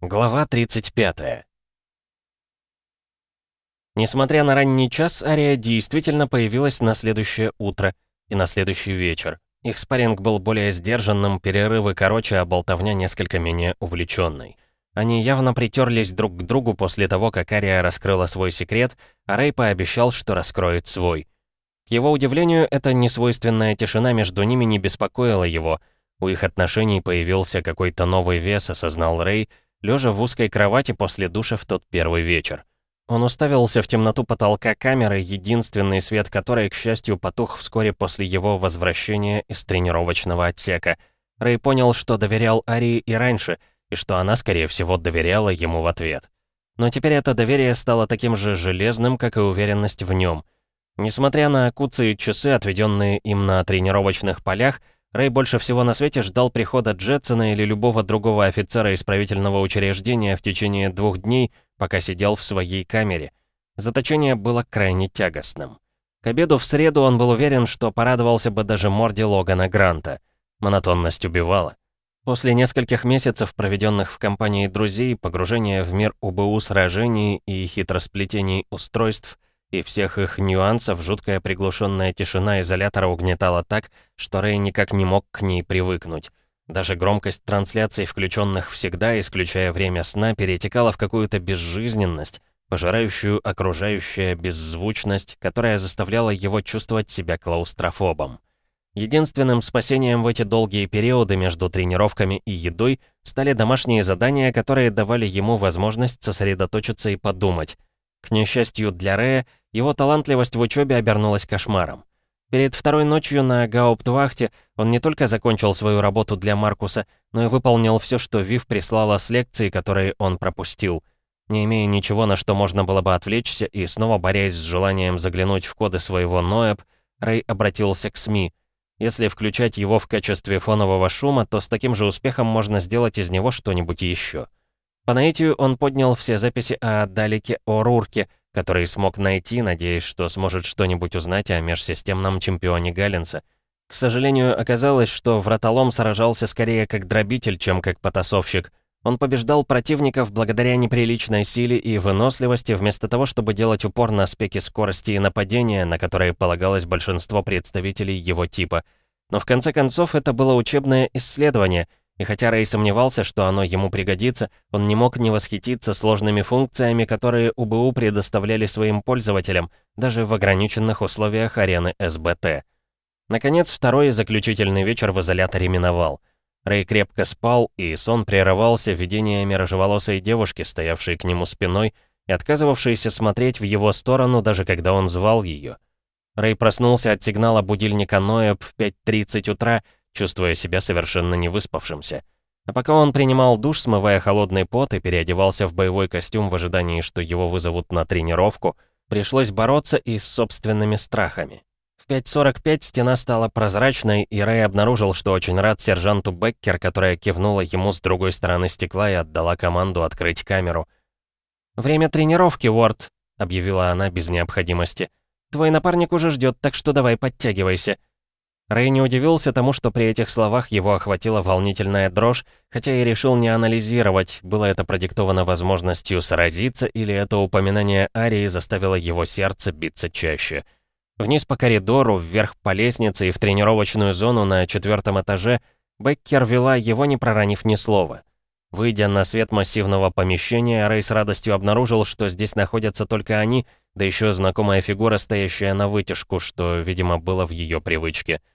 Глава 35 Несмотря на ранний час, Ария действительно появилась на следующее утро и на следующий вечер. Их спарринг был более сдержанным, перерывы короче, а болтовня несколько менее увлеченной. Они явно притерлись друг к другу после того, как Ария раскрыла свой секрет, а Рэй пообещал, что раскроет свой. К его удивлению, эта несвойственная тишина между ними не беспокоила его. У их отношений появился какой-то новый вес, осознал Рэй, лежа в узкой кровати после душа в тот первый вечер. Он уставился в темноту потолка камеры, единственный свет которой, к счастью, потух вскоре после его возвращения из тренировочного отсека. Рэй понял, что доверял Арии и раньше, и что она, скорее всего, доверяла ему в ответ. Но теперь это доверие стало таким же железным, как и уверенность в нем. Несмотря на куцы и часы, отведенные им на тренировочных полях, Рэй больше всего на свете ждал прихода Джетсона или любого другого офицера исправительного учреждения в течение двух дней, пока сидел в своей камере. Заточение было крайне тягостным. К обеду в среду он был уверен, что порадовался бы даже морде Логана Гранта. Монотонность убивала. После нескольких месяцев, проведенных в компании друзей, погружения в мир УБУ сражений и хитросплетений устройств — и всех их нюансов жуткая приглушенная тишина изолятора угнетала так, что Рэй никак не мог к ней привыкнуть. Даже громкость трансляций, включенных всегда, исключая время сна, перетекала в какую-то безжизненность, пожирающую окружающая беззвучность, которая заставляла его чувствовать себя клаустрофобом. Единственным спасением в эти долгие периоды между тренировками и едой стали домашние задания, которые давали ему возможность сосредоточиться и подумать. К несчастью для Рэя, его талантливость в учебе обернулась кошмаром. Перед второй ночью на Гауптвахте он не только закончил свою работу для Маркуса, но и выполнил все, что Вив прислала с лекции, которые он пропустил. Не имея ничего, на что можно было бы отвлечься, и снова борясь с желанием заглянуть в коды своего Ноэб, Рэй обратился к СМИ. Если включать его в качестве фонового шума, то с таким же успехом можно сделать из него что-нибудь еще. По наитию он поднял все записи о Далеке О'Рурке, который смог найти, надеясь, что сможет что-нибудь узнать о межсистемном чемпионе Галленса. К сожалению, оказалось, что вратолом сражался скорее как дробитель, чем как потасовщик. Он побеждал противников благодаря неприличной силе и выносливости, вместо того, чтобы делать упор на спеки скорости и нападения, на которые полагалось большинство представителей его типа. Но в конце концов это было учебное исследование — и хотя Рэй сомневался, что оно ему пригодится, он не мог не восхититься сложными функциями, которые УБУ предоставляли своим пользователям, даже в ограниченных условиях арены СБТ. Наконец, второй заключительный вечер в изоляторе миновал. Рэй крепко спал, и сон прерывался видениями рыжеволосой девушки, стоявшей к нему спиной и отказывавшейся смотреть в его сторону, даже когда он звал ее. Рэй проснулся от сигнала будильника Ноэб в 5.30 утра чувствуя себя совершенно не выспавшимся. А пока он принимал душ, смывая холодный пот и переодевался в боевой костюм в ожидании, что его вызовут на тренировку, пришлось бороться и с собственными страхами. В 5.45 стена стала прозрачной, и Рэй обнаружил, что очень рад сержанту Беккер, которая кивнула ему с другой стороны стекла и отдала команду открыть камеру. «Время тренировки, Уорд», — объявила она без необходимости. «Твой напарник уже ждет, так что давай подтягивайся». Рэй не удивился тому, что при этих словах его охватила волнительная дрожь, хотя и решил не анализировать, было это продиктовано возможностью сразиться или это упоминание Арии заставило его сердце биться чаще. Вниз по коридору, вверх по лестнице и в тренировочную зону на четвертом этаже Беккер вела его, не проронив ни слова. Выйдя на свет массивного помещения, Рэй с радостью обнаружил, что здесь находятся только они, да еще знакомая фигура, стоящая на вытяжку, что, видимо, было в ее привычке —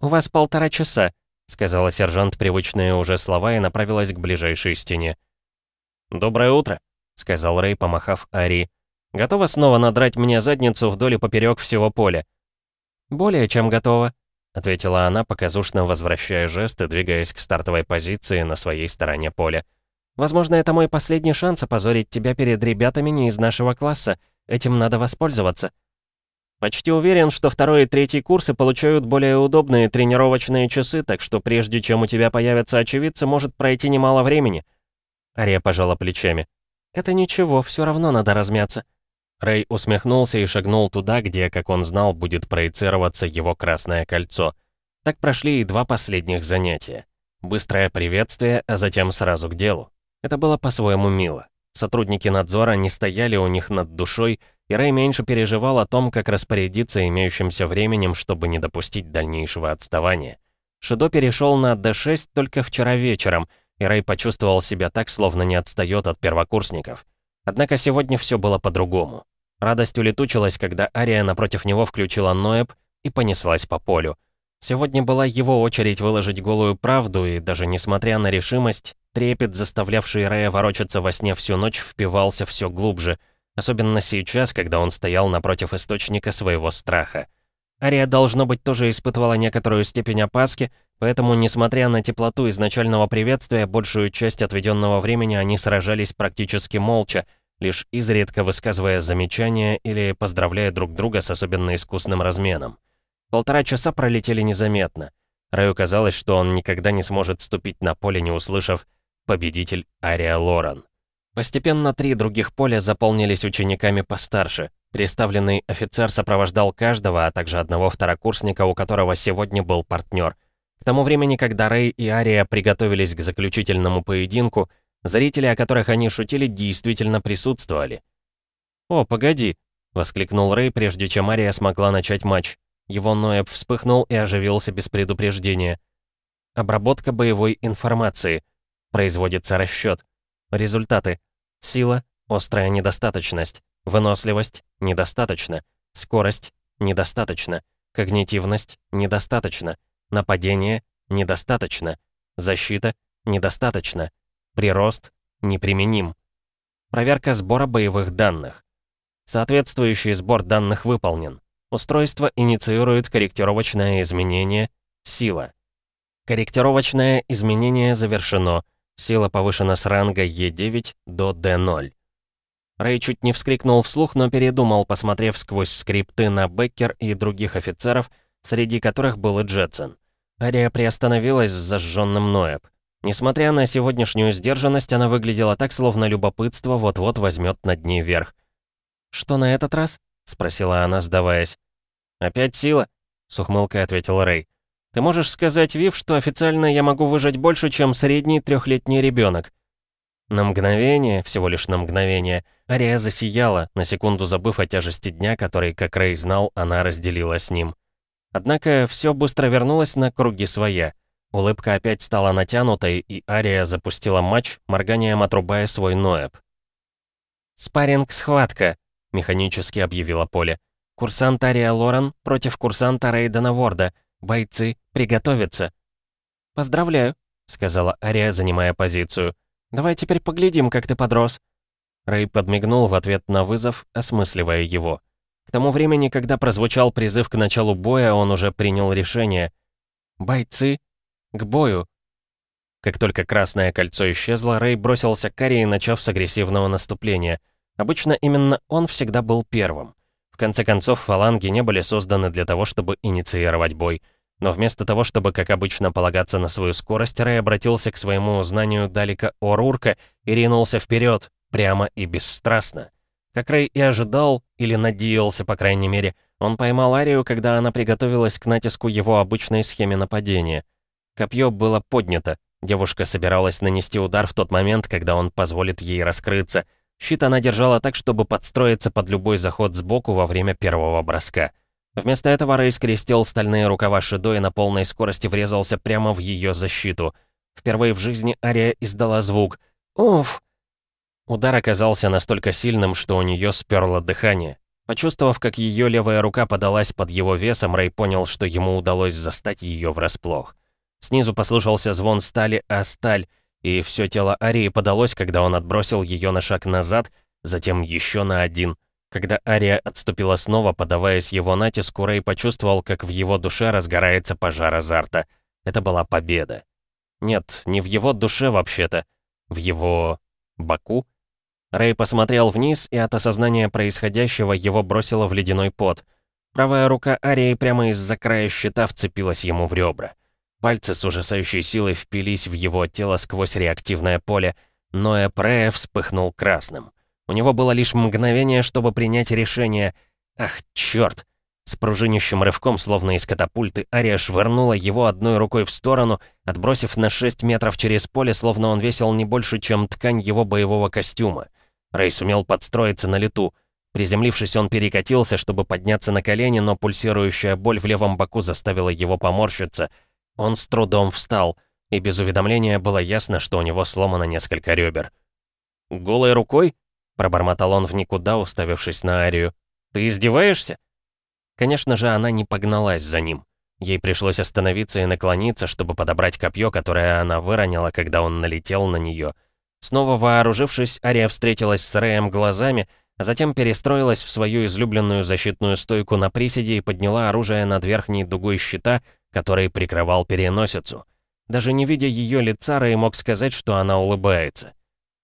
«У вас полтора часа», — сказала сержант привычные уже слова и направилась к ближайшей стене. «Доброе утро», — сказал Рэй, помахав Ари. «Готова снова надрать мне задницу вдоль и поперек всего поля?» «Более чем готова», — ответила она, показушно возвращая жест и двигаясь к стартовой позиции на своей стороне поля. «Возможно, это мой последний шанс опозорить тебя перед ребятами не из нашего класса. Этим надо воспользоваться». Почти уверен, что второй и третий курсы получают более удобные тренировочные часы, так что прежде чем у тебя появятся очевидцы, может пройти немало времени». Ария пожала плечами. «Это ничего, все равно надо размяться». Рэй усмехнулся и шагнул туда, где, как он знал, будет проецироваться его красное кольцо. Так прошли и два последних занятия. Быстрое приветствие, а затем сразу к делу. Это было по-своему мило. Сотрудники надзора не стояли у них над душой, и Рэй меньше переживал о том, как распорядиться имеющимся временем, чтобы не допустить дальнейшего отставания. Шидо перешел на D6 только вчера вечером, и Рэй почувствовал себя так, словно не отстает от первокурсников. Однако сегодня все было по-другому. Радость улетучилась, когда Ария напротив него включила Ноэб и понеслась по полю. Сегодня была его очередь выложить голую правду, и даже несмотря на решимость, трепет, заставлявший Рэя ворочаться во сне всю ночь, впивался все глубже, особенно сейчас, когда он стоял напротив источника своего страха. Ария, должно быть, тоже испытывала некоторую степень опаски, поэтому, несмотря на теплоту изначального приветствия, большую часть отведенного времени они сражались практически молча, лишь изредка высказывая замечания или поздравляя друг друга с особенно искусным разменом. Полтора часа пролетели незаметно. Раю казалось, что он никогда не сможет ступить на поле, не услышав «Победитель Ария Лоран». Постепенно три других поля заполнились учениками постарше. Представленный офицер сопровождал каждого, а также одного второкурсника, у которого сегодня был партнер. К тому времени, когда Рэй и Ария приготовились к заключительному поединку, зрители, о которых они шутили, действительно присутствовали. «О, погоди!» — воскликнул Рэй, прежде чем Ария смогла начать матч. Его Ноэб вспыхнул и оживился без предупреждения. Обработка боевой информации. Производится расчет. Результаты. Сила — острая недостаточность. Выносливость — недостаточно. Скорость — недостаточно. Когнитивность — недостаточно. Нападение — недостаточно. Защита — недостаточно. Прирост — неприменим. Проверка сбора боевых данных. Соответствующий сбор данных выполнен. Устройство инициирует корректировочное изменение «Сила». Корректировочное изменение завершено. Сила повышена с ранга Е9 до Д0. Рэй чуть не вскрикнул вслух, но передумал, посмотрев сквозь скрипты на Беккер и других офицеров, среди которых был и Джетсон. Ария приостановилась с зажженным Ноэб. Несмотря на сегодняшнюю сдержанность, она выглядела так, словно любопытство вот-вот возьмет над ней верх. «Что на этот раз?» — спросила она, сдаваясь. «Опять сила?» — с ухмылкой ответил Рэй. «Ты можешь сказать, Вив, что официально я могу выжить больше, чем средний трехлетний ребенок?» На мгновение, всего лишь на мгновение, Ария засияла, на секунду забыв о тяжести дня, который, как Рэй знал, она разделила с ним. Однако все быстро вернулось на круги своя. Улыбка опять стала натянутой, и Ария запустила матч, морганием отрубая свой Ноэб. «Спарринг-схватка», — механически объявила Поле. «Курсант Ария Лорен против курсанта Рейдена Ворда. Бойцы, приготовиться!» «Поздравляю», — сказала Ария, занимая позицию. «Давай теперь поглядим, как ты подрос». Рэй подмигнул в ответ на вызов, осмысливая его. К тому времени, когда прозвучал призыв к началу боя, он уже принял решение. «Бойцы, к бою!» Как только красное кольцо исчезло, Рэй бросился к Арии, начав с агрессивного наступления. Обычно именно он всегда был первым. Конце концов, фаланги не были созданы для того, чтобы инициировать бой. Но вместо того, чтобы, как обычно, полагаться на свою скорость, Рэй обратился к своему знанию Далика Орурка и ринулся вперед, прямо и бесстрастно. Как Рэй и ожидал, или надеялся, по крайней мере, он поймал Арию, когда она приготовилась к натиску его обычной схеме нападения. Копье было поднято. Девушка собиралась нанести удар в тот момент, когда он позволит ей раскрыться — Щит она держала так, чтобы подстроиться под любой заход сбоку во время первого броска. Вместо этого Рэй скрестил стальные рукава Шидо и на полной скорости врезался прямо в ее защиту. Впервые в жизни Ария издала звук «Уф!». Удар оказался настолько сильным, что у нее сперло дыхание. Почувствовав, как ее левая рука подалась под его весом, Рэй понял, что ему удалось застать ее врасплох. Снизу послышался звон стали, а сталь — и все тело Арии подалось, когда он отбросил ее на шаг назад, затем еще на один. Когда Ария отступила снова, подаваясь его натиску, Рэй почувствовал, как в его душе разгорается пожар азарта. Это была победа. Нет, не в его душе вообще-то. В его... боку? Рэй посмотрел вниз, и от осознания происходящего его бросило в ледяной пот. Правая рука Арии прямо из-за края щита вцепилась ему в ребра. Пальцы с ужасающей силой впились в его тело сквозь реактивное поле, но Эпрея вспыхнул красным. У него было лишь мгновение, чтобы принять решение. Ах, черт! С пружинищим рывком, словно из катапульты, Ария швырнула его одной рукой в сторону, отбросив на 6 метров через поле, словно он весил не больше, чем ткань его боевого костюма. Рэй сумел подстроиться на лету. Приземлившись, он перекатился, чтобы подняться на колени, но пульсирующая боль в левом боку заставила его поморщиться. Он с трудом встал, и без уведомления было ясно, что у него сломано несколько ребер. «Голой рукой?» — пробормотал он в никуда, уставившись на Арию. «Ты издеваешься?» Конечно же, она не погналась за ним. Ей пришлось остановиться и наклониться, чтобы подобрать копье, которое она выронила, когда он налетел на нее. Снова вооружившись, Ария встретилась с Рэем глазами, а затем перестроилась в свою излюбленную защитную стойку на приседе и подняла оружие над верхней дугой щита, который прикрывал переносицу. Даже не видя ее лица, Рэй мог сказать, что она улыбается.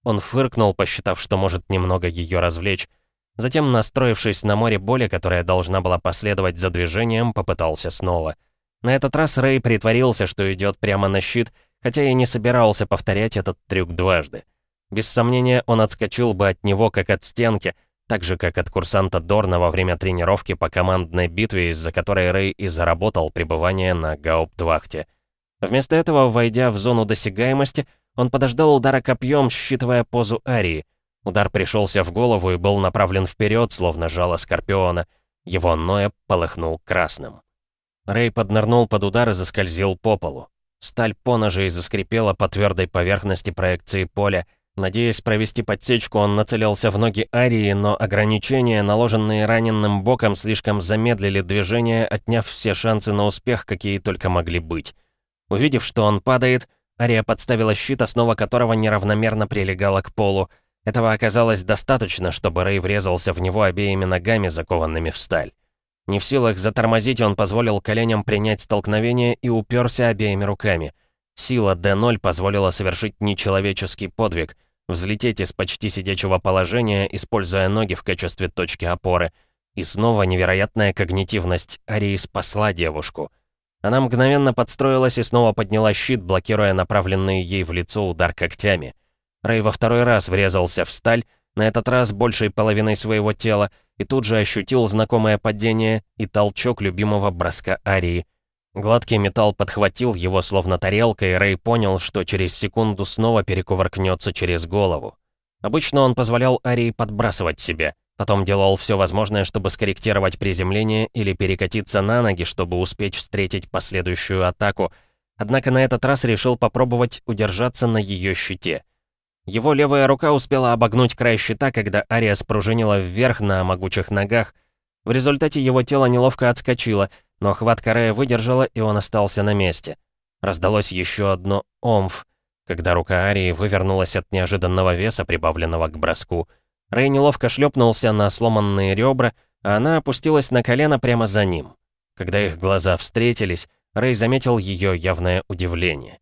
Он фыркнул, посчитав, что может немного ее развлечь. Затем, настроившись на море боли, которая должна была последовать за движением, попытался снова. На этот раз Рэй притворился, что идет прямо на щит, хотя и не собирался повторять этот трюк дважды. Без сомнения, он отскочил бы от него, как от стенки, так же, как от курсанта Дорна во время тренировки по командной битве, из-за которой Рэй и заработал пребывание на Гауптвахте. Вместо этого, войдя в зону досягаемости, он подождал удара копьем, считывая позу Арии. Удар пришелся в голову и был направлен вперед, словно жало скорпиона. Его ноя полыхнул красным. Рэй поднырнул под удар и заскользил по полу. Сталь поножей заскрипела по твердой поверхности проекции поля, Надеясь провести подсечку, он нацелился в ноги Арии, но ограничения, наложенные раненым боком, слишком замедлили движение, отняв все шансы на успех, какие только могли быть. Увидев, что он падает, Ария подставила щит, основа которого неравномерно прилегала к полу. Этого оказалось достаточно, чтобы Рэй врезался в него обеими ногами, закованными в сталь. Не в силах затормозить, он позволил коленям принять столкновение и уперся обеими руками. Сила D0 позволила совершить нечеловеческий подвиг — взлететь из почти сидячего положения, используя ноги в качестве точки опоры. И снова невероятная когнитивность Арии спасла девушку. Она мгновенно подстроилась и снова подняла щит, блокируя направленный ей в лицо удар когтями. Рэй во второй раз врезался в сталь, на этот раз большей половиной своего тела, и тут же ощутил знакомое падение и толчок любимого броска Арии — Гладкий металл подхватил его словно тарелка, и Рэй понял, что через секунду снова перекувыркнется через голову. Обычно он позволял Арии подбрасывать себя, потом делал все возможное, чтобы скорректировать приземление или перекатиться на ноги, чтобы успеть встретить последующую атаку, однако на этот раз решил попробовать удержаться на ее щите. Его левая рука успела обогнуть край щита, когда Ария спружинила вверх на могучих ногах. В результате его тело неловко отскочило — но хватка Рэя выдержала, и он остался на месте. Раздалось еще одно «омф», когда рука Арии вывернулась от неожиданного веса, прибавленного к броску. Рэй неловко шлепнулся на сломанные ребра, а она опустилась на колено прямо за ним. Когда их глаза встретились, Рэй заметил ее явное удивление.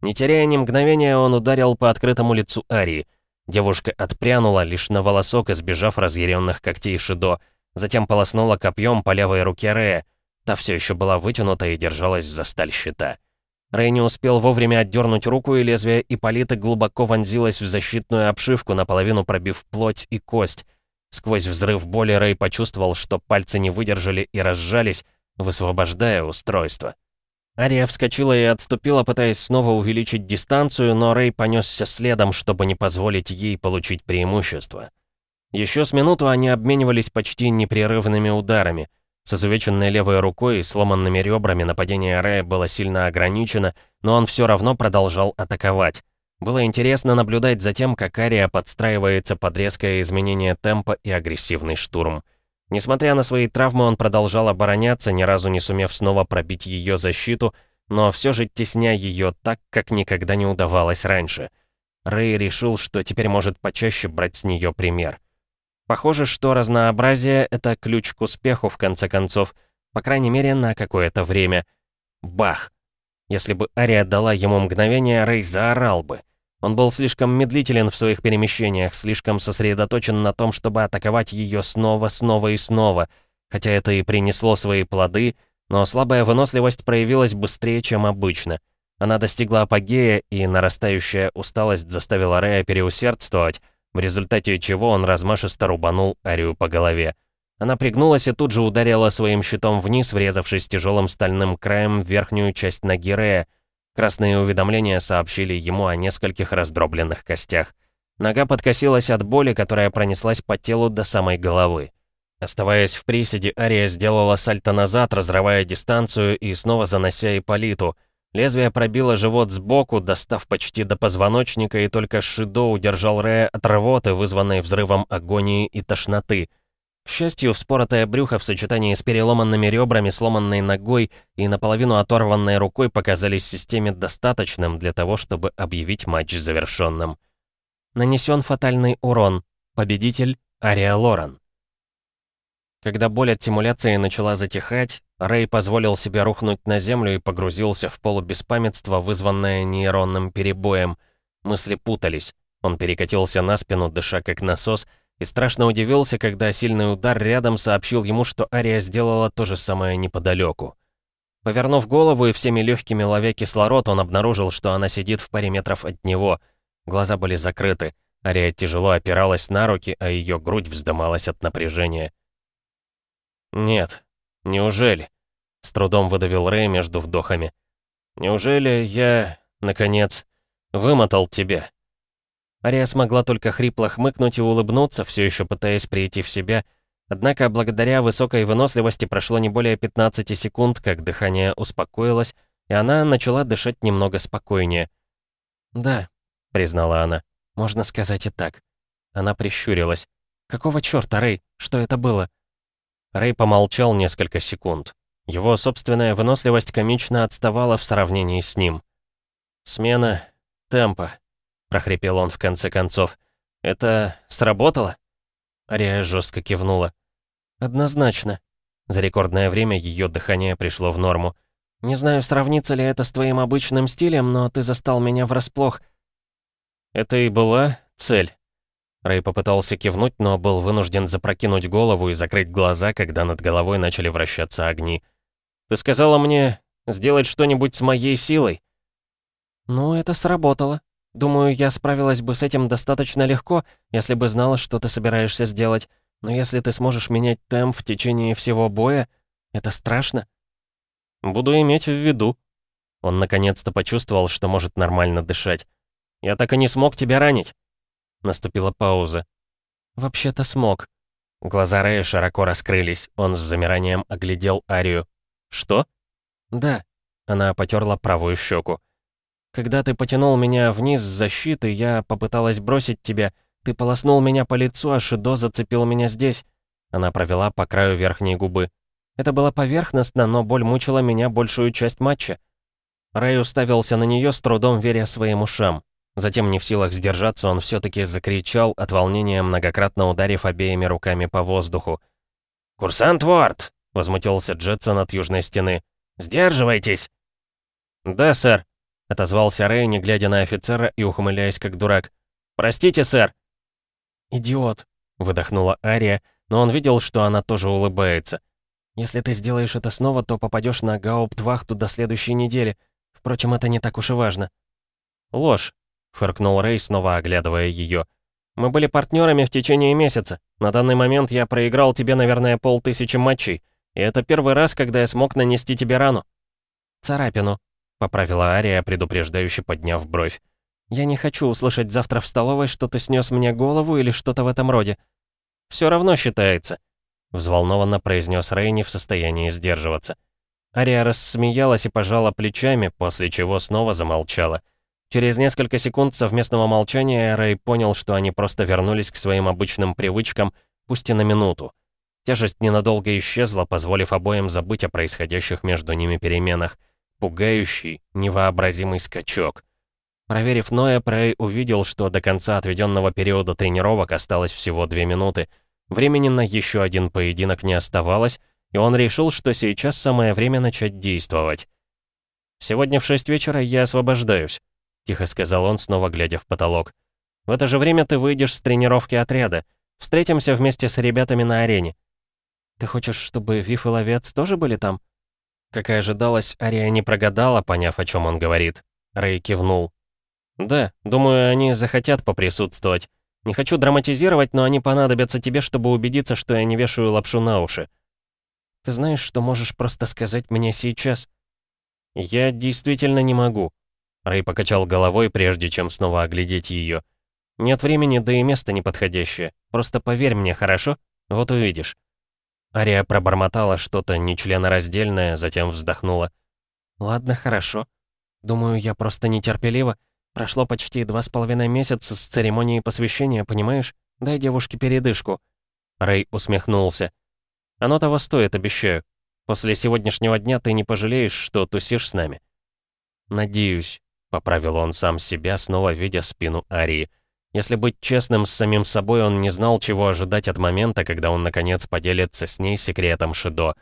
Не теряя ни мгновения, он ударил по открытому лицу Арии. Девушка отпрянула, лишь на волосок избежав разъяренных когтей Шидо, затем полоснула копьем по левой руке Рэя, Та все еще была вытянута и держалась за сталь щита. Рэй не успел вовремя отдернуть руку, и лезвие Ипполита глубоко вонзилось в защитную обшивку, наполовину пробив плоть и кость. Сквозь взрыв боли Рэй почувствовал, что пальцы не выдержали и разжались, высвобождая устройство. Ария вскочила и отступила, пытаясь снова увеличить дистанцию, но Рэй понесся следом, чтобы не позволить ей получить преимущество. Еще с минуту они обменивались почти непрерывными ударами — с изувеченной левой рукой и сломанными ребрами нападение Рэя было сильно ограничено, но он все равно продолжал атаковать. Было интересно наблюдать за тем, как Ария подстраивается под резкое изменение темпа и агрессивный штурм. Несмотря на свои травмы, он продолжал обороняться, ни разу не сумев снова пробить ее защиту, но все же тесня ее так, как никогда не удавалось раньше. Рэй решил, что теперь может почаще брать с нее пример. Похоже, что разнообразие — это ключ к успеху, в конце концов. По крайней мере, на какое-то время. Бах! Если бы Ария дала ему мгновение, Рэй заорал бы. Он был слишком медлителен в своих перемещениях, слишком сосредоточен на том, чтобы атаковать ее снова, снова и снова. Хотя это и принесло свои плоды, но слабая выносливость проявилась быстрее, чем обычно. Она достигла апогея, и нарастающая усталость заставила Рэя переусердствовать, в результате чего он размашисто рубанул Арию по голове. Она пригнулась и тут же ударила своим щитом вниз, врезавшись тяжелым стальным краем в верхнюю часть ноги Рея. Красные уведомления сообщили ему о нескольких раздробленных костях. Нога подкосилась от боли, которая пронеслась по телу до самой головы. Оставаясь в приседе, Ария сделала сальто назад, разрывая дистанцию и снова занося Ипполиту. Лезвие пробило живот сбоку, достав почти до позвоночника, и только Шидо удержал Рея от рвоты, вызванной взрывом агонии и тошноты. К счастью, вспоротое брюхо в сочетании с переломанными ребрами, сломанной ногой и наполовину оторванной рукой показались системе достаточным для того, чтобы объявить матч завершенным. Нанесен фатальный урон. Победитель Ария Лоран. Когда боль от симуляции начала затихать, Рэй позволил себе рухнуть на землю и погрузился в полубеспамятство, вызванное нейронным перебоем. Мысли путались. Он перекатился на спину, дыша как насос, и страшно удивился, когда сильный удар рядом сообщил ему, что Ария сделала то же самое неподалеку. Повернув голову и всеми легкими ловя кислород, он обнаружил, что она сидит в паре метров от него — Глаза были закрыты. Ария тяжело опиралась на руки, а ее грудь вздымалась от напряжения. «Нет, неужели?» — с трудом выдавил Рэй между вдохами. «Неужели я, наконец, вымотал тебя?» Ария смогла только хрипло хмыкнуть и улыбнуться, все еще пытаясь прийти в себя, однако благодаря высокой выносливости прошло не более 15 секунд, как дыхание успокоилось, и она начала дышать немного спокойнее. «Да, — признала она. «Можно сказать и так». Она прищурилась. «Какого чёрта, Рэй? Что это было?» Рэй помолчал несколько секунд. Его собственная выносливость комично отставала в сравнении с ним. «Смена темпа», — прохрипел он в конце концов. «Это сработало?» Ария жестко кивнула. «Однозначно». За рекордное время ее дыхание пришло в норму. «Не знаю, сравнится ли это с твоим обычным стилем, но ты застал меня врасплох. Это и была цель. Рэй попытался кивнуть, но был вынужден запрокинуть голову и закрыть глаза, когда над головой начали вращаться огни. «Ты сказала мне сделать что-нибудь с моей силой?» «Ну, это сработало. Думаю, я справилась бы с этим достаточно легко, если бы знала, что ты собираешься сделать. Но если ты сможешь менять темп в течение всего боя, это страшно». «Буду иметь в виду». Он наконец-то почувствовал, что может нормально дышать. Я так и не смог тебя ранить». Наступила пауза. «Вообще-то смог». Глаза Рэя широко раскрылись. Он с замиранием оглядел Арию. «Что?» «Да». Она потерла правую щеку. «Когда ты потянул меня вниз с защиты, я попыталась бросить тебя. Ты полоснул меня по лицу, а Шидо зацепил меня здесь». Она провела по краю верхней губы. Это было поверхностно, но боль мучила меня большую часть матча. Рэй уставился на нее, с трудом веря своим ушам. Затем, не в силах сдержаться, он все-таки закричал, от волнения многократно ударив обеими руками по воздуху. «Курсант Уорд!» — возмутился Джетсон от южной стены. «Сдерживайтесь!» «Да, сэр», — отозвался Рэй, не глядя на офицера и ухмыляясь как дурак. «Простите, сэр!» «Идиот!» — выдохнула Ария, но он видел, что она тоже улыбается. «Если ты сделаешь это снова, то попадешь на гауптвахту до следующей недели. Впрочем, это не так уж и важно». «Ложь», — фыркнул Рэй, снова оглядывая ее. «Мы были партнерами в течение месяца. На данный момент я проиграл тебе, наверное, полтысячи матчей. И это первый раз, когда я смог нанести тебе рану». «Царапину», — поправила Ария, предупреждающе подняв бровь. «Я не хочу услышать завтра в столовой, что ты снес мне голову или что-то в этом роде». «Все равно считается», — взволнованно произнес Рэй, не в состоянии сдерживаться. Ария рассмеялась и пожала плечами, после чего снова замолчала. Через несколько секунд совместного молчания Рэй понял, что они просто вернулись к своим обычным привычкам, пусть и на минуту. Тяжесть ненадолго исчезла, позволив обоим забыть о происходящих между ними переменах. Пугающий, невообразимый скачок. Проверив Ноя, Рэй увидел, что до конца отведенного периода тренировок осталось всего две минуты. Времени на еще один поединок не оставалось, и он решил, что сейчас самое время начать действовать. «Сегодня в шесть вечера я освобождаюсь», — тихо сказал он, снова глядя в потолок. «В это же время ты выйдешь с тренировки отряда. Встретимся вместе с ребятами на арене». «Ты хочешь, чтобы Виф и Ловец тоже были там?» Как и ожидалось, Ария не прогадала, поняв, о чем он говорит. Рэй кивнул. «Да, думаю, они захотят поприсутствовать. Не хочу драматизировать, но они понадобятся тебе, чтобы убедиться, что я не вешаю лапшу на уши. Ты знаешь, что можешь просто сказать мне сейчас? Я действительно не могу. Рэй покачал головой, прежде чем снова оглядеть ее. Нет времени, да и место неподходящее. Просто поверь мне, хорошо? Вот увидишь. Ария пробормотала что-то нечленораздельное, затем вздохнула. «Ладно, хорошо. Думаю, я просто нетерпелива. Прошло почти два с половиной месяца с церемонии посвящения, понимаешь? Дай девушке передышку». Рэй усмехнулся. «Оно того стоит, обещаю. После сегодняшнего дня ты не пожалеешь, что тусишь с нами». «Надеюсь», — поправил он сам себя, снова видя спину Арии. Если быть честным с самим собой, он не знал, чего ожидать от момента, когда он наконец поделится с ней секретом Шидо.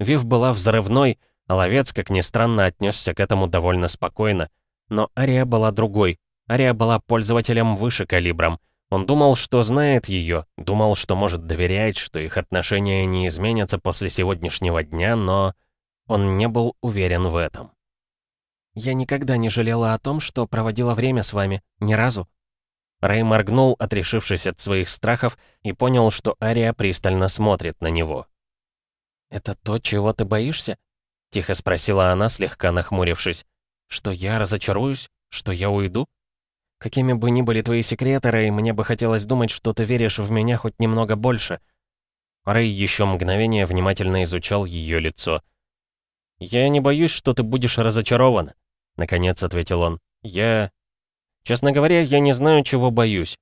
Вив была взрывной, а ловец, как ни странно, отнесся к этому довольно спокойно. Но Ария была другой. Ария была пользователем выше калибром. Он думал, что знает ее, думал, что может доверять, что их отношения не изменятся после сегодняшнего дня, но он не был уверен в этом. «Я никогда не жалела о том, что проводила время с вами. Ни разу», Рэй моргнул, отрешившись от своих страхов, и понял, что Ария пристально смотрит на него. «Это то, чего ты боишься?» — тихо спросила она, слегка нахмурившись. «Что я разочаруюсь? Что я уйду? Какими бы ни были твои секреты, Рэй, мне бы хотелось думать, что ты веришь в меня хоть немного больше». Рэй еще мгновение внимательно изучал ее лицо. «Я не боюсь, что ты будешь разочарован», — наконец ответил он. «Я... Честно говоря, я не знаю, чего боюсь.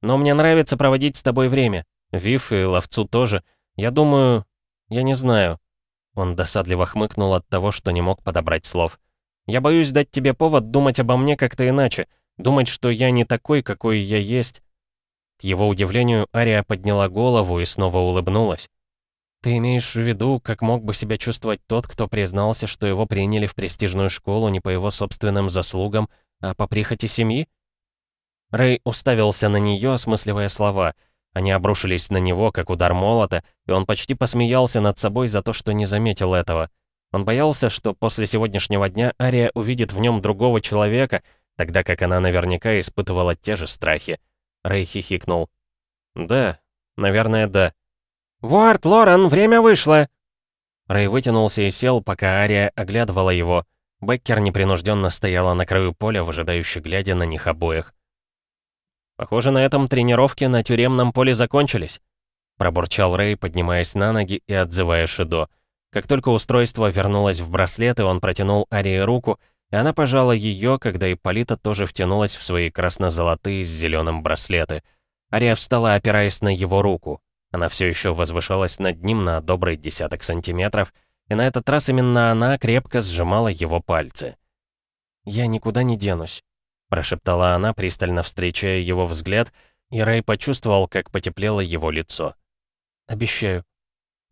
Но мне нравится проводить с тобой время. Вив и Ловцу тоже. Я думаю... Я не знаю». Он досадливо хмыкнул от того, что не мог подобрать слов. «Я боюсь дать тебе повод думать обо мне как-то иначе. Думать, что я не такой, какой я есть». К его удивлению, Ария подняла голову и снова улыбнулась. «Ты имеешь в виду, как мог бы себя чувствовать тот, кто признался, что его приняли в престижную школу не по его собственным заслугам, а по прихоти семьи? Рэй уставился на нее, осмысливая слова. Они обрушились на него, как удар молота, и он почти посмеялся над собой за то, что не заметил этого. Он боялся, что после сегодняшнего дня Ария увидит в нем другого человека, тогда как она наверняка испытывала те же страхи. Рэй хихикнул. «Да, наверное, да». «Вуарт, Лорен, время вышло!» Рэй вытянулся и сел, пока Ария оглядывала его. Беккер непринужденно стояла на краю поля, выжидающе глядя на них обоих. «Похоже, на этом тренировки на тюремном поле закончились», пробурчал Рэй, поднимаясь на ноги и отзывая Шидо. Как только устройство вернулось в браслеты, он протянул Арии руку, и она пожала ее, когда Ипполита тоже втянулась в свои красно-золотые с зеленым браслеты. Ария встала, опираясь на его руку. Она все еще возвышалась над ним на добрый десяток сантиметров, и на этот раз именно она крепко сжимала его пальцы. «Я никуда не денусь», — прошептала она, пристально встречая его взгляд, и Рэй почувствовал, как потеплело его лицо. «Обещаю».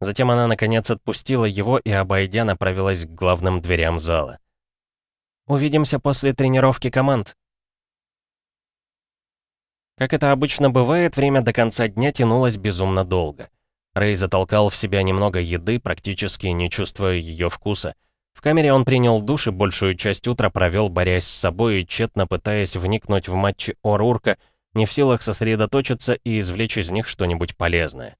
Затем она, наконец, отпустила его и, обойдя, направилась к главным дверям зала. «Увидимся после тренировки команд». Как это обычно бывает, время до конца дня тянулось безумно долго. Рэй затолкал в себя немного еды, практически не чувствуя ее вкуса. В камере он принял душ и большую часть утра провел, борясь с собой и тщетно пытаясь вникнуть в матчи Орурка, не в силах сосредоточиться и извлечь из них что-нибудь полезное.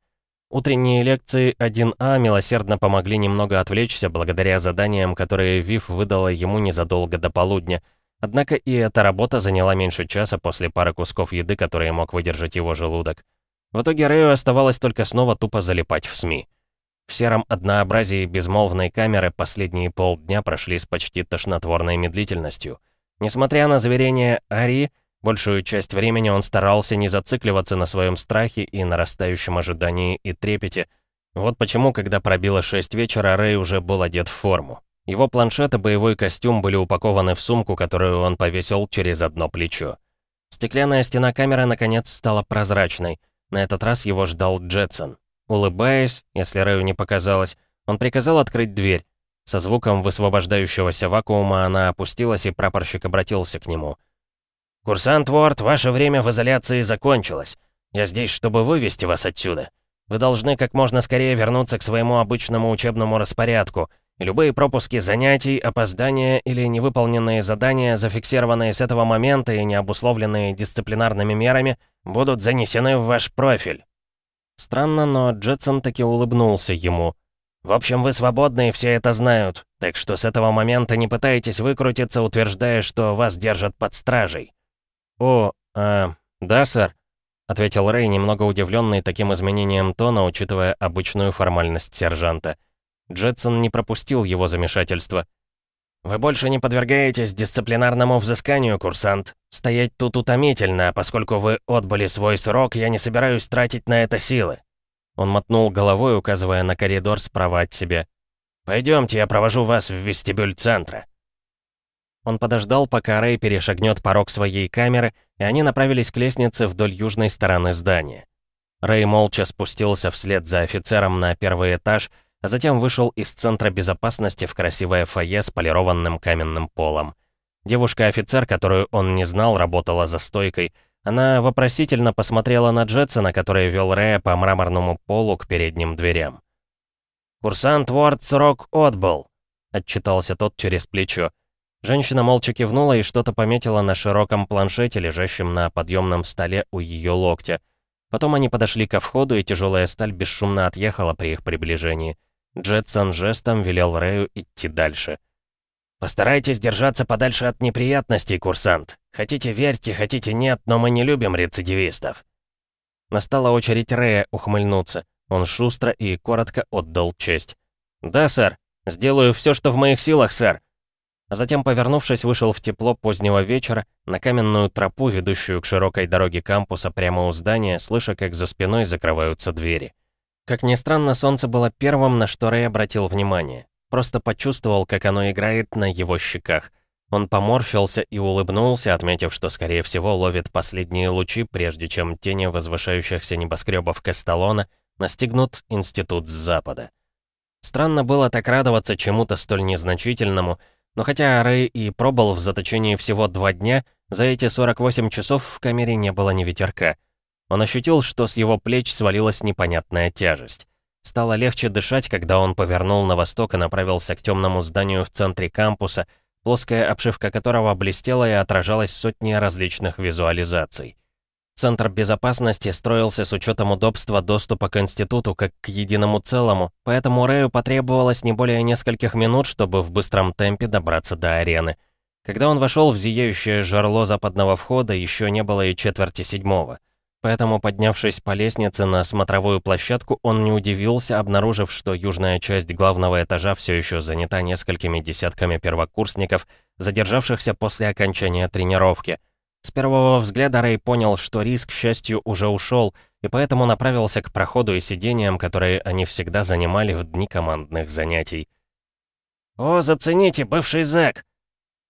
Утренние лекции 1А милосердно помогли немного отвлечься благодаря заданиям, которые Вив выдала ему незадолго до полудня. Однако и эта работа заняла меньше часа после пары кусков еды, которые мог выдержать его желудок. В итоге Рэю оставалось только снова тупо залипать в СМИ. В сером однообразии безмолвной камеры последние полдня прошли с почти тошнотворной медлительностью. Несмотря на заверения Ари, большую часть времени он старался не зацикливаться на своем страхе и нарастающем ожидании и трепете. Вот почему, когда пробило 6 вечера, Рэй уже был одет в форму. Его планшет и боевой костюм были упакованы в сумку, которую он повесил через одно плечо. Стеклянная стена камеры наконец стала прозрачной — на этот раз его ждал Джетсон. Улыбаясь, если Рэю не показалось, он приказал открыть дверь. Со звуком высвобождающегося вакуума она опустилась, и прапорщик обратился к нему. «Курсант Уорд, ваше время в изоляции закончилось. Я здесь, чтобы вывести вас отсюда. Вы должны как можно скорее вернуться к своему обычному учебному распорядку, любые пропуски занятий, опоздания или невыполненные задания, зафиксированные с этого момента и не обусловленные дисциплинарными мерами, будут занесены в ваш профиль». Странно, но Джетсон таки улыбнулся ему. «В общем, вы свободны и все это знают, так что с этого момента не пытайтесь выкрутиться, утверждая, что вас держат под стражей». «О, а, да, сэр», — ответил Рэй, немного удивленный таким изменением тона, учитывая обычную формальность сержанта. Джетсон не пропустил его замешательства. «Вы больше не подвергаетесь дисциплинарному взысканию, курсант. Стоять тут утомительно, поскольку вы отбыли свой срок, я не собираюсь тратить на это силы». Он мотнул головой, указывая на коридор справа от себя. «Пойдемте, я провожу вас в вестибюль центра». Он подождал, пока Рэй перешагнет порог своей камеры, и они направились к лестнице вдоль южной стороны здания. Рэй молча спустился вслед за офицером на первый этаж, а затем вышел из центра безопасности в красивое фойе с полированным каменным полом. Девушка-офицер, которую он не знал, работала за стойкой. Она вопросительно посмотрела на Джетсона, который вел Рэя по мраморному полу к передним дверям. «Курсант Уордс Рок отбыл», — отчитался тот через плечо. Женщина молча кивнула и что-то пометила на широком планшете, лежащем на подъемном столе у ее локтя. Потом они подошли ко входу, и тяжелая сталь бесшумно отъехала при их приближении. Джетсон жестом велел Рэю идти дальше. «Постарайтесь держаться подальше от неприятностей, курсант. Хотите верьте, хотите нет, но мы не любим рецидивистов». Настала очередь Рэя ухмыльнуться. Он шустро и коротко отдал честь. «Да, сэр. Сделаю все, что в моих силах, сэр». А затем, повернувшись, вышел в тепло позднего вечера на каменную тропу, ведущую к широкой дороге кампуса прямо у здания, слыша, как за спиной закрываются двери. Как ни странно, солнце было первым, на что Рэй обратил внимание. Просто почувствовал, как оно играет на его щеках. Он поморщился и улыбнулся, отметив, что, скорее всего, ловит последние лучи, прежде чем тени возвышающихся небоскребов Касталона настигнут институт с запада. Странно было так радоваться чему-то столь незначительному, но хотя Рэй и пробыл в заточении всего два дня, за эти 48 часов в камере не было ни ветерка — он ощутил, что с его плеч свалилась непонятная тяжесть. Стало легче дышать, когда он повернул на восток и направился к темному зданию в центре кампуса, плоская обшивка которого блестела и отражалась сотней различных визуализаций. Центр безопасности строился с учетом удобства доступа к институту как к единому целому, поэтому Рэю потребовалось не более нескольких минут, чтобы в быстром темпе добраться до арены. Когда он вошел в зияющее жерло западного входа, еще не было и четверти седьмого. Поэтому, поднявшись по лестнице на смотровую площадку, он не удивился, обнаружив, что южная часть главного этажа все еще занята несколькими десятками первокурсников, задержавшихся после окончания тренировки. С первого взгляда Рэй понял, что риск, к счастью, уже ушел, и поэтому направился к проходу и сидениям, которые они всегда занимали в дни командных занятий. «О, зацените, бывший зэк!»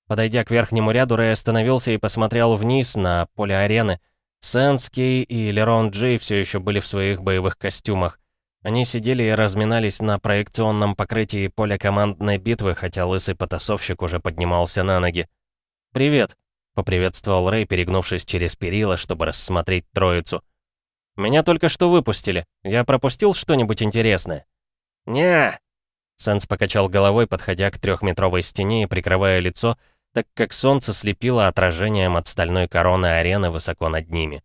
Подойдя к верхнему ряду, Рэй остановился и посмотрел вниз на поле арены — Сэнский и Лерон Джей все еще были в своих боевых костюмах. Они сидели и разминались на проекционном покрытии поля командной битвы, хотя лысый потасовщик уже поднимался на ноги. «Привет», — поприветствовал Рэй, перегнувшись через перила, чтобы рассмотреть троицу. «Меня только что выпустили. Я пропустил что-нибудь интересное?» «Не!» Сэнс покачал головой, подходя к трехметровой стене и прикрывая лицо, так как солнце слепило отражением от стальной короны арены высоко над ними.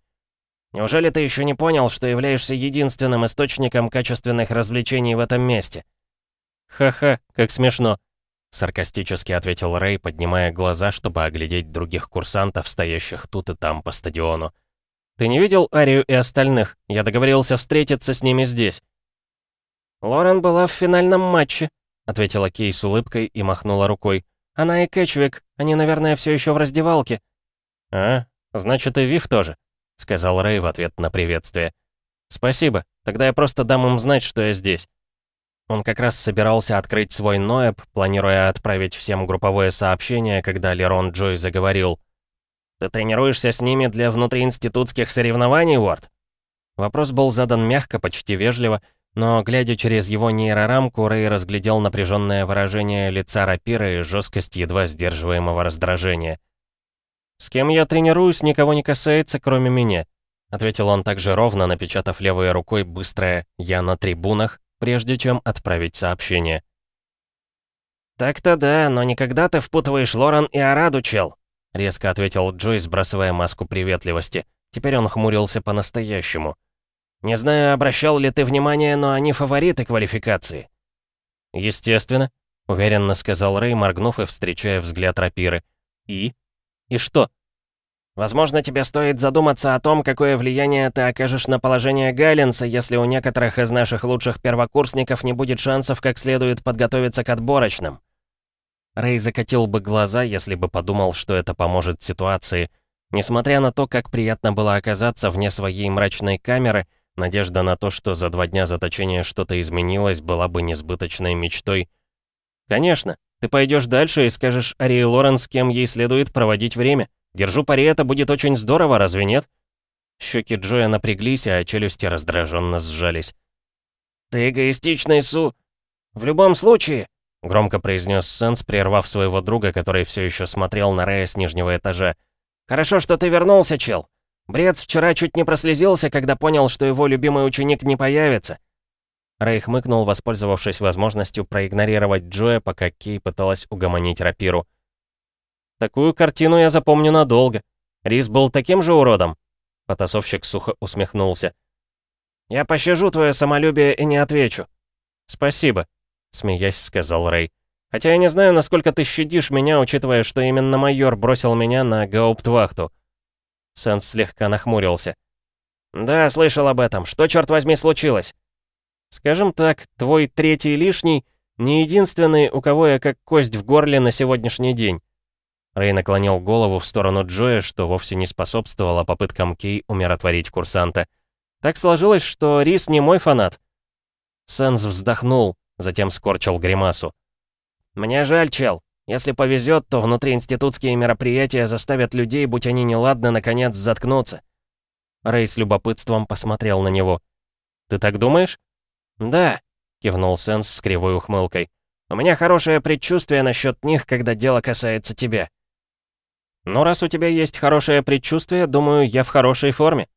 «Неужели ты еще не понял, что являешься единственным источником качественных развлечений в этом месте?» «Ха-ха, как смешно», — саркастически ответил Рэй, поднимая глаза, чтобы оглядеть других курсантов, стоящих тут и там по стадиону. «Ты не видел Арию и остальных? Я договорился встретиться с ними здесь». «Лорен была в финальном матче», — ответила Кей с улыбкой и махнула рукой. Она и Кэтчвик, они, наверное, все еще в раздевалке». «А, значит, и Вив тоже», — сказал Рэй в ответ на приветствие. «Спасибо, тогда я просто дам им знать, что я здесь». Он как раз собирался открыть свой Ноэб, планируя отправить всем групповое сообщение, когда Лерон Джой заговорил. «Ты тренируешься с ними для внутриинститутских соревнований, Уорд?» Вопрос был задан мягко, почти вежливо, но, глядя через его нейрорамку, Рэй разглядел напряженное выражение лица рапира и жесткость едва сдерживаемого раздражения. «С кем я тренируюсь, никого не касается, кроме меня», ответил он также ровно, напечатав левой рукой быстрое «Я на трибунах», прежде чем отправить сообщение. «Так-то да, но никогда ты впутываешь Лорен и Араду, чел», — резко ответил Джой, сбрасывая маску приветливости. Теперь он хмурился по-настоящему. «Не знаю, обращал ли ты внимание, но они фавориты квалификации». «Естественно», — уверенно сказал Рэй, моргнув и встречая взгляд рапиры. «И? И что?» «Возможно, тебе стоит задуматься о том, какое влияние ты окажешь на положение Гайленса, если у некоторых из наших лучших первокурсников не будет шансов как следует подготовиться к отборочным». Рэй закатил бы глаза, если бы подумал, что это поможет ситуации. Несмотря на то, как приятно было оказаться вне своей мрачной камеры, надежда на то, что за два дня заточения что-то изменилось, была бы несбыточной мечтой. «Конечно, ты пойдешь дальше и скажешь Арии Лорен, с кем ей следует проводить время. Держу пари, это будет очень здорово, разве нет?» Щеки Джоя напряглись, а челюсти раздраженно сжались. «Ты эгоистичный Су! В любом случае!» Громко произнес Сенс, прервав своего друга, который все еще смотрел на Рэя с нижнего этажа. «Хорошо, что ты вернулся, чел. Брец вчера чуть не прослезился, когда понял, что его любимый ученик не появится». Рэй хмыкнул, воспользовавшись возможностью проигнорировать Джоя, пока Кей пыталась угомонить рапиру. «Такую картину я запомню надолго. Рис был таким же уродом?» Потасовщик сухо усмехнулся. «Я пощажу твое самолюбие и не отвечу». «Спасибо», смеясь, сказал Рэй. «Хотя я не знаю, насколько ты щадишь меня, учитывая, что именно майор бросил меня на гауптвахту». Сенс слегка нахмурился. «Да, слышал об этом. Что, черт возьми, случилось?» «Скажем так, твой третий лишний не единственный, у кого я как кость в горле на сегодняшний день». Рэй наклонил голову в сторону Джоя, что вовсе не способствовало попыткам Кей умиротворить курсанта. «Так сложилось, что Рис не мой фанат». Сенс вздохнул, затем скорчил гримасу. «Мне жаль, чел. Если повезет, то внутриинститутские мероприятия заставят людей, будь они неладны, наконец заткнуться». Рэй с любопытством посмотрел на него. «Ты так думаешь?» «Да», — кивнул Сенс с кривой ухмылкой. «У меня хорошее предчувствие насчет них, когда дело касается тебя». «Ну, раз у тебя есть хорошее предчувствие, думаю, я в хорошей форме».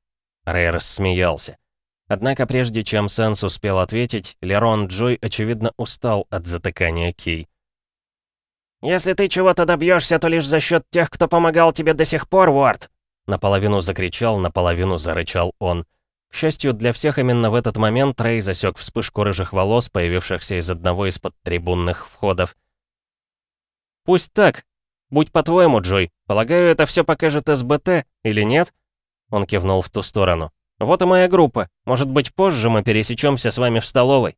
Рэй рассмеялся. Однако прежде чем Сенс успел ответить, Лерон Джой, очевидно, устал от затыкания Кей. «Если ты чего-то добьешься, то лишь за счет тех, кто помогал тебе до сих пор, Уорд!» Наполовину закричал, наполовину зарычал он. К счастью для всех, именно в этот момент Рэй засек вспышку рыжих волос, появившихся из одного из подтрибунных входов. «Пусть так. Будь по-твоему, Джой. Полагаю, это все покажет СБТ, или нет?» Он кивнул в ту сторону. «Вот и моя группа. Может быть, позже мы пересечемся с вами в столовой».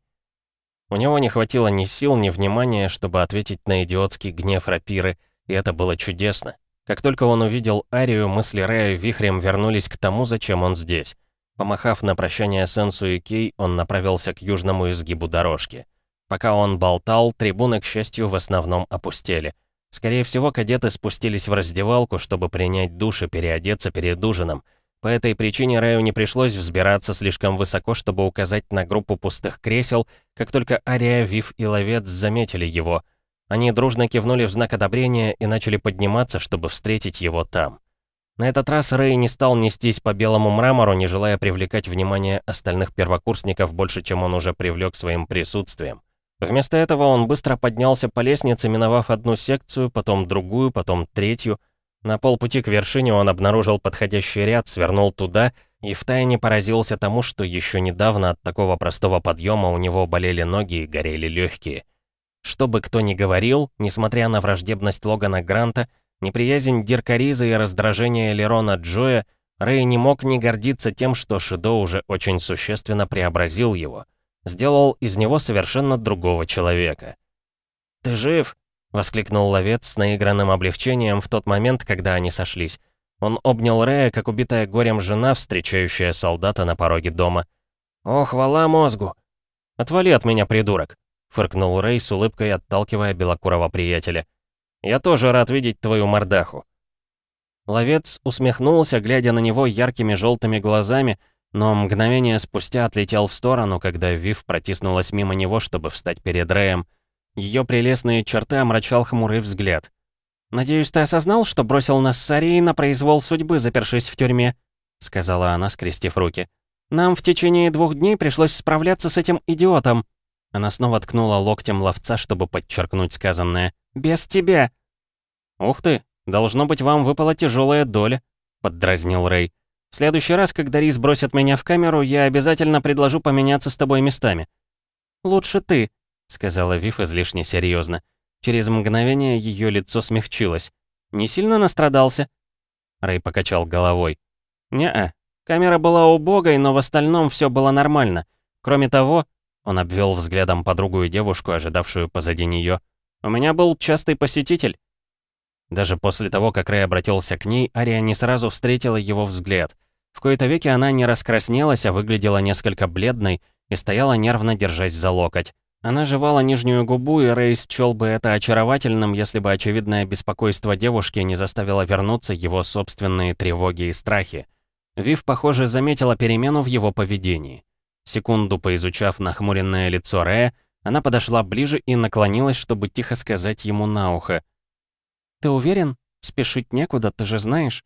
У него не хватило ни сил, ни внимания, чтобы ответить на идиотский гнев рапиры, и это было чудесно. Как только он увидел Арию, мысли Рэя вихрем вернулись к тому, зачем он здесь. Помахав на прощание Сенсу и Кей, он направился к южному изгибу дорожки. Пока он болтал, трибуны, к счастью, в основном опустели. Скорее всего, кадеты спустились в раздевалку, чтобы принять душ и переодеться перед ужином — по этой причине Раю не пришлось взбираться слишком высоко, чтобы указать на группу пустых кресел, как только Ария, Вив и Ловец заметили его. Они дружно кивнули в знак одобрения и начали подниматься, чтобы встретить его там. На этот раз Рэй не стал нестись по белому мрамору, не желая привлекать внимание остальных первокурсников больше, чем он уже привлек своим присутствием. Вместо этого он быстро поднялся по лестнице, миновав одну секцию, потом другую, потом третью — на полпути к вершине он обнаружил подходящий ряд, свернул туда и втайне поразился тому, что еще недавно от такого простого подъема у него болели ноги и горели легкие. Что бы кто ни говорил, несмотря на враждебность Логана Гранта, неприязнь Дирка Риза и раздражение Лерона Джоя, Рэй не мог не гордиться тем, что Шидо уже очень существенно преобразил его. Сделал из него совершенно другого человека. «Ты жив?» — воскликнул ловец с наигранным облегчением в тот момент, когда они сошлись. Он обнял Рея, как убитая горем жена, встречающая солдата на пороге дома. «О, хвала мозгу!» «Отвали от меня, придурок!» — фыркнул Рэй с улыбкой, отталкивая белокурого приятеля. «Я тоже рад видеть твою мордаху». Ловец усмехнулся, глядя на него яркими желтыми глазами, но мгновение спустя отлетел в сторону, когда Вив протиснулась мимо него, чтобы встать перед Рэем. Ее прелестные черты омрачал хмурый взгляд. «Надеюсь, ты осознал, что бросил нас с Арией на произвол судьбы, запершись в тюрьме?» — сказала она, скрестив руки. «Нам в течение двух дней пришлось справляться с этим идиотом». Она снова ткнула локтем ловца, чтобы подчеркнуть сказанное. «Без тебя!» «Ух ты, должно быть, вам выпала тяжелая доля», — поддразнил Рэй. «В следующий раз, когда Рис бросит меня в камеру, я обязательно предложу поменяться с тобой местами». «Лучше ты», — сказала Вив излишне серьезно. Через мгновение ее лицо смягчилось. «Не сильно настрадался?» Рэй покачал головой. «Не-а. Камера была убогой, но в остальном все было нормально. Кроме того, он обвел взглядом подругу и девушку, ожидавшую позади нее. «У меня был частый посетитель». Даже после того, как Рэй обратился к ней, Ария не сразу встретила его взгляд. В кои-то веки она не раскраснелась, а выглядела несколько бледной и стояла нервно держась за локоть. Она жевала нижнюю губу, и Рэй счел бы это очаровательным, если бы очевидное беспокойство девушки не заставило вернуться его собственные тревоги и страхи. Вив, похоже, заметила перемену в его поведении. Секунду поизучав нахмуренное лицо Рэя, она подошла ближе и наклонилась, чтобы тихо сказать ему на ухо. «Ты уверен? Спешить некуда, ты же знаешь».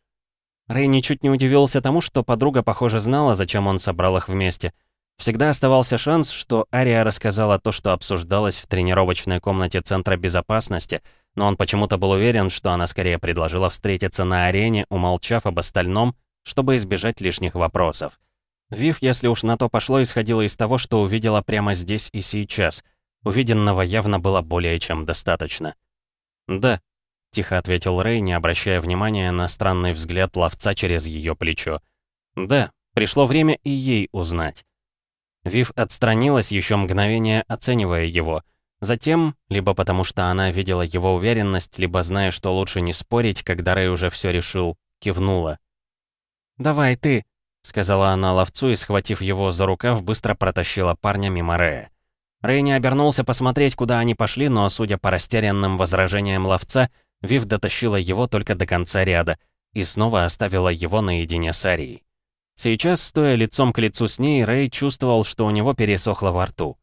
Рэй ничуть не удивился тому, что подруга, похоже, знала, зачем он собрал их вместе. Всегда оставался шанс, что Ария рассказала то, что обсуждалось в тренировочной комнате Центра безопасности, но он почему-то был уверен, что она скорее предложила встретиться на арене, умолчав об остальном, чтобы избежать лишних вопросов. Вив, если уж на то пошло, исходила из того, что увидела прямо здесь и сейчас. Увиденного явно было более чем достаточно. «Да», — тихо ответил Рэй, не обращая внимания на странный взгляд ловца через ее плечо. «Да, пришло время и ей узнать». Вив отстранилась еще мгновение, оценивая его. Затем, либо потому что она видела его уверенность, либо зная, что лучше не спорить, когда Рэй уже все решил, кивнула. «Давай ты», сказала она ловцу и, схватив его за рукав, быстро протащила парня мимо Рэя. Рэй не обернулся посмотреть, куда они пошли, но, судя по растерянным возражениям ловца, Вив дотащила его только до конца ряда и снова оставила его наедине с Арией. Сейчас, стоя лицом к лицу с ней, Рэй чувствовал, что у него пересохло во рту.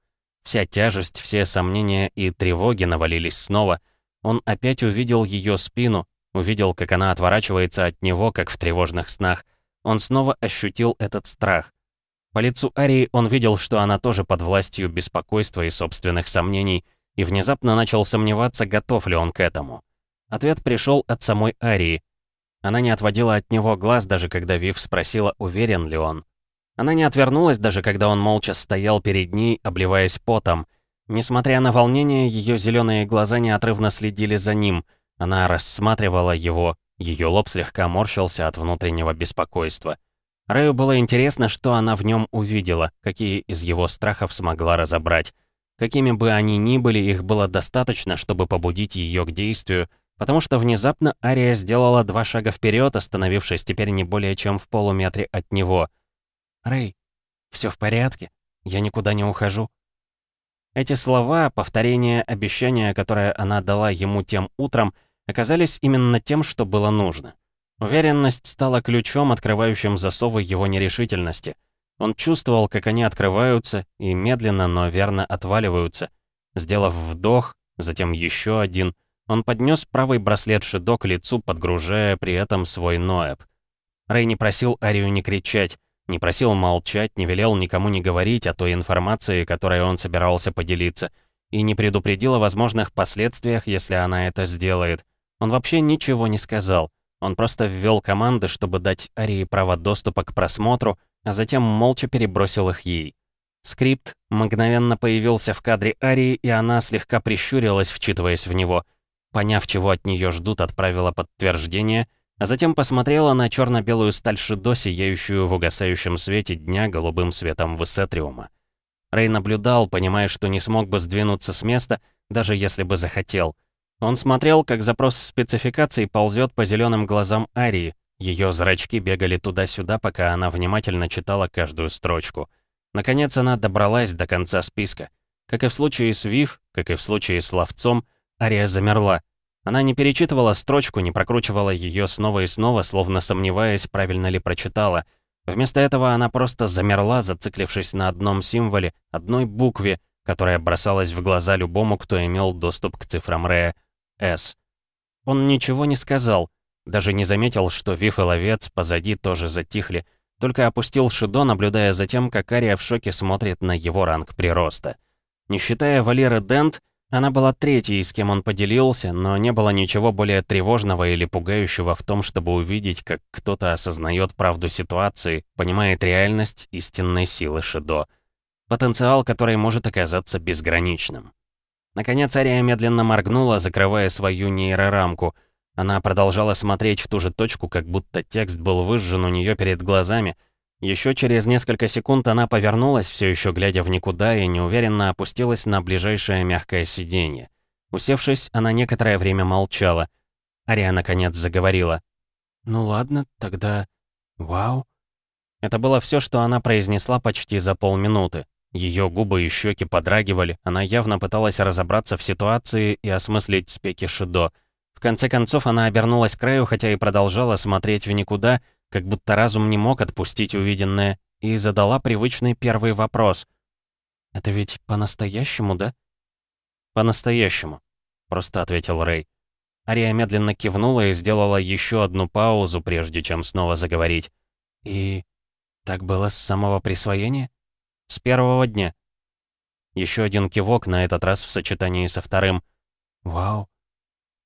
Вся тяжесть, все сомнения и тревоги навалились снова. Он опять увидел ее спину, увидел, как она отворачивается от него, как в тревожных снах, он снова ощутил этот страх. По лицу Арии он видел, что она тоже под властью беспокойства и собственных сомнений, и внезапно начал сомневаться, готов ли он к этому. Ответ пришел от самой Арии. Она не отводила от него глаз, даже когда Вив спросила, уверен ли он. Она не отвернулась, даже когда он молча стоял перед ней, обливаясь потом. Несмотря на волнение, ее зеленые глаза неотрывно следили за ним. Она рассматривала его, ее лоб слегка морщился от внутреннего беспокойства. Рэю было интересно, что она в нем увидела, какие из его страхов смогла разобрать. Какими бы они ни были, их было достаточно, чтобы побудить ее к действию, потому что внезапно Ария сделала два шага вперед, остановившись теперь не более чем в полуметре от него. «Рэй, все в порядке? Я никуда не ухожу?» Эти слова, повторение обещания, которое она дала ему тем утром, оказались именно тем, что было нужно. Уверенность стала ключом, открывающим засовы его нерешительности. Он чувствовал, как они открываются и медленно, но верно отваливаются. Сделав вдох, затем еще один, он поднес правый браслет Шидо к лицу, подгружая при этом свой Ноэб. Рэй не просил Арию не кричать, не просил молчать, не велел никому не говорить о той информации, которой он собирался поделиться, и не предупредил о возможных последствиях, если она это сделает. Он вообще ничего не сказал. Он просто ввел команды, чтобы дать Арии право доступа к просмотру, а затем молча перебросил их ей. Скрипт мгновенно появился в кадре Арии, и она слегка прищурилась, вчитываясь в него. Поняв, чего от нее ждут, отправила подтверждение, а затем посмотрела на черно-белую сталь Шидо, сияющую в угасающем свете дня голубым светом Высетриума. Рэй наблюдал, понимая, что не смог бы сдвинуться с места, даже если бы захотел — он смотрел, как запрос спецификаций ползет по зеленым глазам Арии. Ее зрачки бегали туда-сюда, пока она внимательно читала каждую строчку. Наконец она добралась до конца списка. Как и в случае с Вив, как и в случае с ловцом, Ария замерла. Она не перечитывала строчку, не прокручивала ее снова и снова, словно сомневаясь, правильно ли прочитала. Вместо этого она просто замерла, зациклившись на одном символе, одной букве, которая бросалась в глаза любому, кто имел доступ к цифрам Рея. С. Он ничего не сказал, даже не заметил, что Вив и Ловец позади тоже затихли, только опустил Шидо, наблюдая за тем, как Ария в шоке смотрит на его ранг прироста. Не считая Валеры Дент, она была третьей, с кем он поделился, но не было ничего более тревожного или пугающего в том, чтобы увидеть, как кто-то осознает правду ситуации, понимает реальность истинной силы Шидо. Потенциал, который может оказаться безграничным. Наконец Ария медленно моргнула, закрывая свою нейрорамку. Она продолжала смотреть в ту же точку, как будто текст был выжжен у нее перед глазами — еще через несколько секунд она повернулась, все еще глядя в никуда, и неуверенно опустилась на ближайшее мягкое сиденье. Усевшись, она некоторое время молчала. Ария, наконец, заговорила. «Ну ладно, тогда... Вау». Это было все, что она произнесла почти за полминуты. Ее губы и щеки подрагивали, она явно пыталась разобраться в ситуации и осмыслить спеки Шидо. В конце концов, она обернулась к краю, хотя и продолжала смотреть в никуда, как будто разум не мог отпустить увиденное, и задала привычный первый вопрос. «Это ведь по-настоящему, да?» «По-настоящему», — просто ответил Рэй. Ария медленно кивнула и сделала еще одну паузу, прежде чем снова заговорить. «И так было с самого присвоения?» «С первого дня». Еще один кивок, на этот раз в сочетании со вторым. «Вау».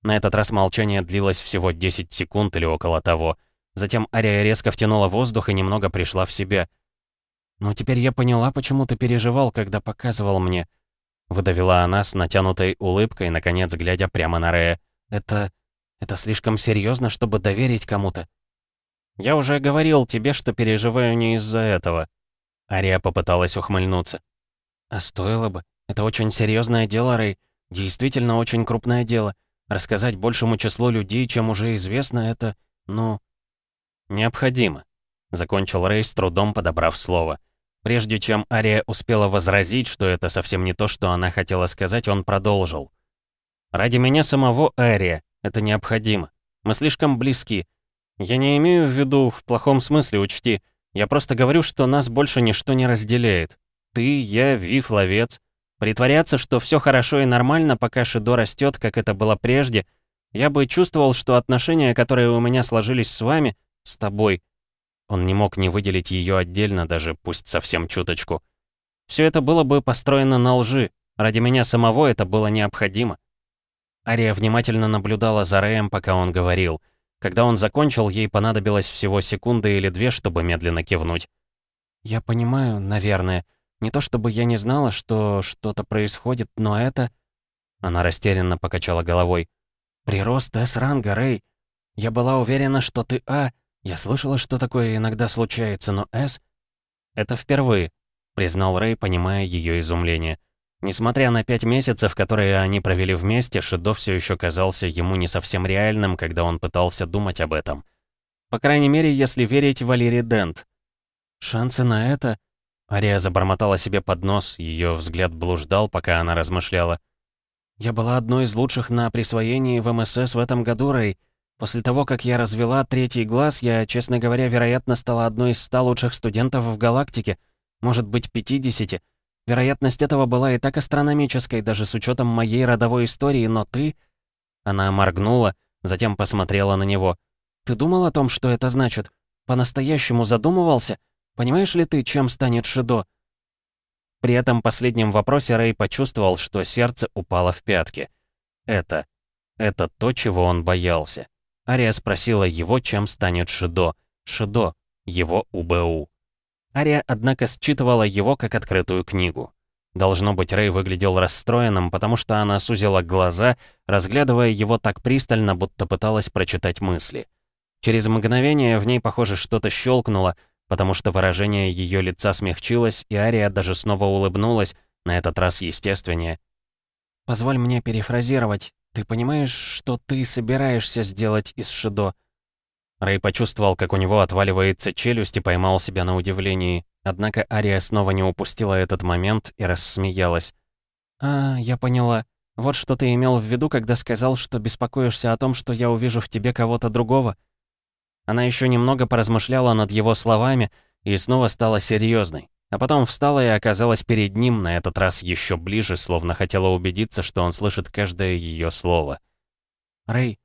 На этот раз молчание длилось всего 10 секунд или около того. Затем Ария резко втянула воздух и немного пришла в себя. «Ну, теперь я поняла, почему ты переживал, когда показывал мне». Выдавила она с натянутой улыбкой, наконец, глядя прямо на Рея. «Это... это слишком серьезно, чтобы доверить кому-то». «Я уже говорил тебе, что переживаю не из-за этого». Ария попыталась ухмыльнуться. «А стоило бы. Это очень серьезное дело, Рэй. Действительно очень крупное дело. Рассказать большему числу людей, чем уже известно, это... ну...» «Необходимо», — закончил Рэй с трудом подобрав слово. Прежде чем Ария успела возразить, что это совсем не то, что она хотела сказать, он продолжил. «Ради меня самого, Ария, это необходимо. Мы слишком близки. Я не имею в виду в плохом смысле, учти. Я просто говорю, что нас больше ничто не разделяет. Ты, я, Вив, ловец. Притворяться, что все хорошо и нормально, пока Шидо растет, как это было прежде, я бы чувствовал, что отношения, которые у меня сложились с вами, с тобой. Он не мог не выделить ее отдельно, даже пусть совсем чуточку. Все это было бы построено на лжи. Ради меня самого это было необходимо. Ария внимательно наблюдала за Рэем, пока он говорил. Когда он закончил, ей понадобилось всего секунда или две, чтобы медленно кивнуть. «Я понимаю, наверное. Не то чтобы я не знала, что что-то происходит, но это...» Она растерянно покачала головой. «Прирост С-ранга, Рэй. Я была уверена, что ты А, я слышала, что такое иногда случается, но С... Это впервые, признал Рэй, понимая ее изумление. Несмотря на пять месяцев, которые они провели вместе, Шидо все еще казался ему не совсем реальным, когда он пытался думать об этом. По крайней мере, если верить Валерии Дент. Шансы на это... Ария забормотала себе под нос, ее взгляд блуждал, пока она размышляла. «Я была одной из лучших на присвоении в МСС в этом году, Рэй. После того, как я развела третий глаз, я, честно говоря, вероятно, стала одной из ста лучших студентов в галактике. Может быть, 50. Вероятность этого была и так астрономической, даже с учетом моей родовой истории, но ты...» Она моргнула, затем посмотрела на него. «Ты думал о том, что это значит? По-настоящему задумывался? Понимаешь ли ты, чем станет Шидо?» При этом последнем вопросе Рэй почувствовал, что сердце упало в пятки. Это... это то, чего он боялся. Ария спросила его, чем станет Шидо. Шидо, его УБУ. Ария, однако, считывала его как открытую книгу. Должно быть, Рэй выглядел расстроенным, потому что она сузила глаза, разглядывая его так пристально, будто пыталась прочитать мысли. Через мгновение в ней, похоже, что-то щелкнуло, потому что выражение ее лица смягчилось, и Ария даже снова улыбнулась, на этот раз естественнее. «Позволь мне перефразировать. «Ты понимаешь, что ты собираешься сделать из Шидо?» Рэй почувствовал, как у него отваливается челюсть и поймал себя на удивлении. Однако Ария снова не упустила этот момент и рассмеялась. «А, я поняла. Вот что ты имел в виду, когда сказал, что беспокоишься о том, что я увижу в тебе кого-то другого?» Она еще немного поразмышляла над его словами и снова стала серьезной. А потом встала и оказалась перед ним, на этот раз еще ближе, словно хотела убедиться, что он слышит каждое ее слово. «Рэй,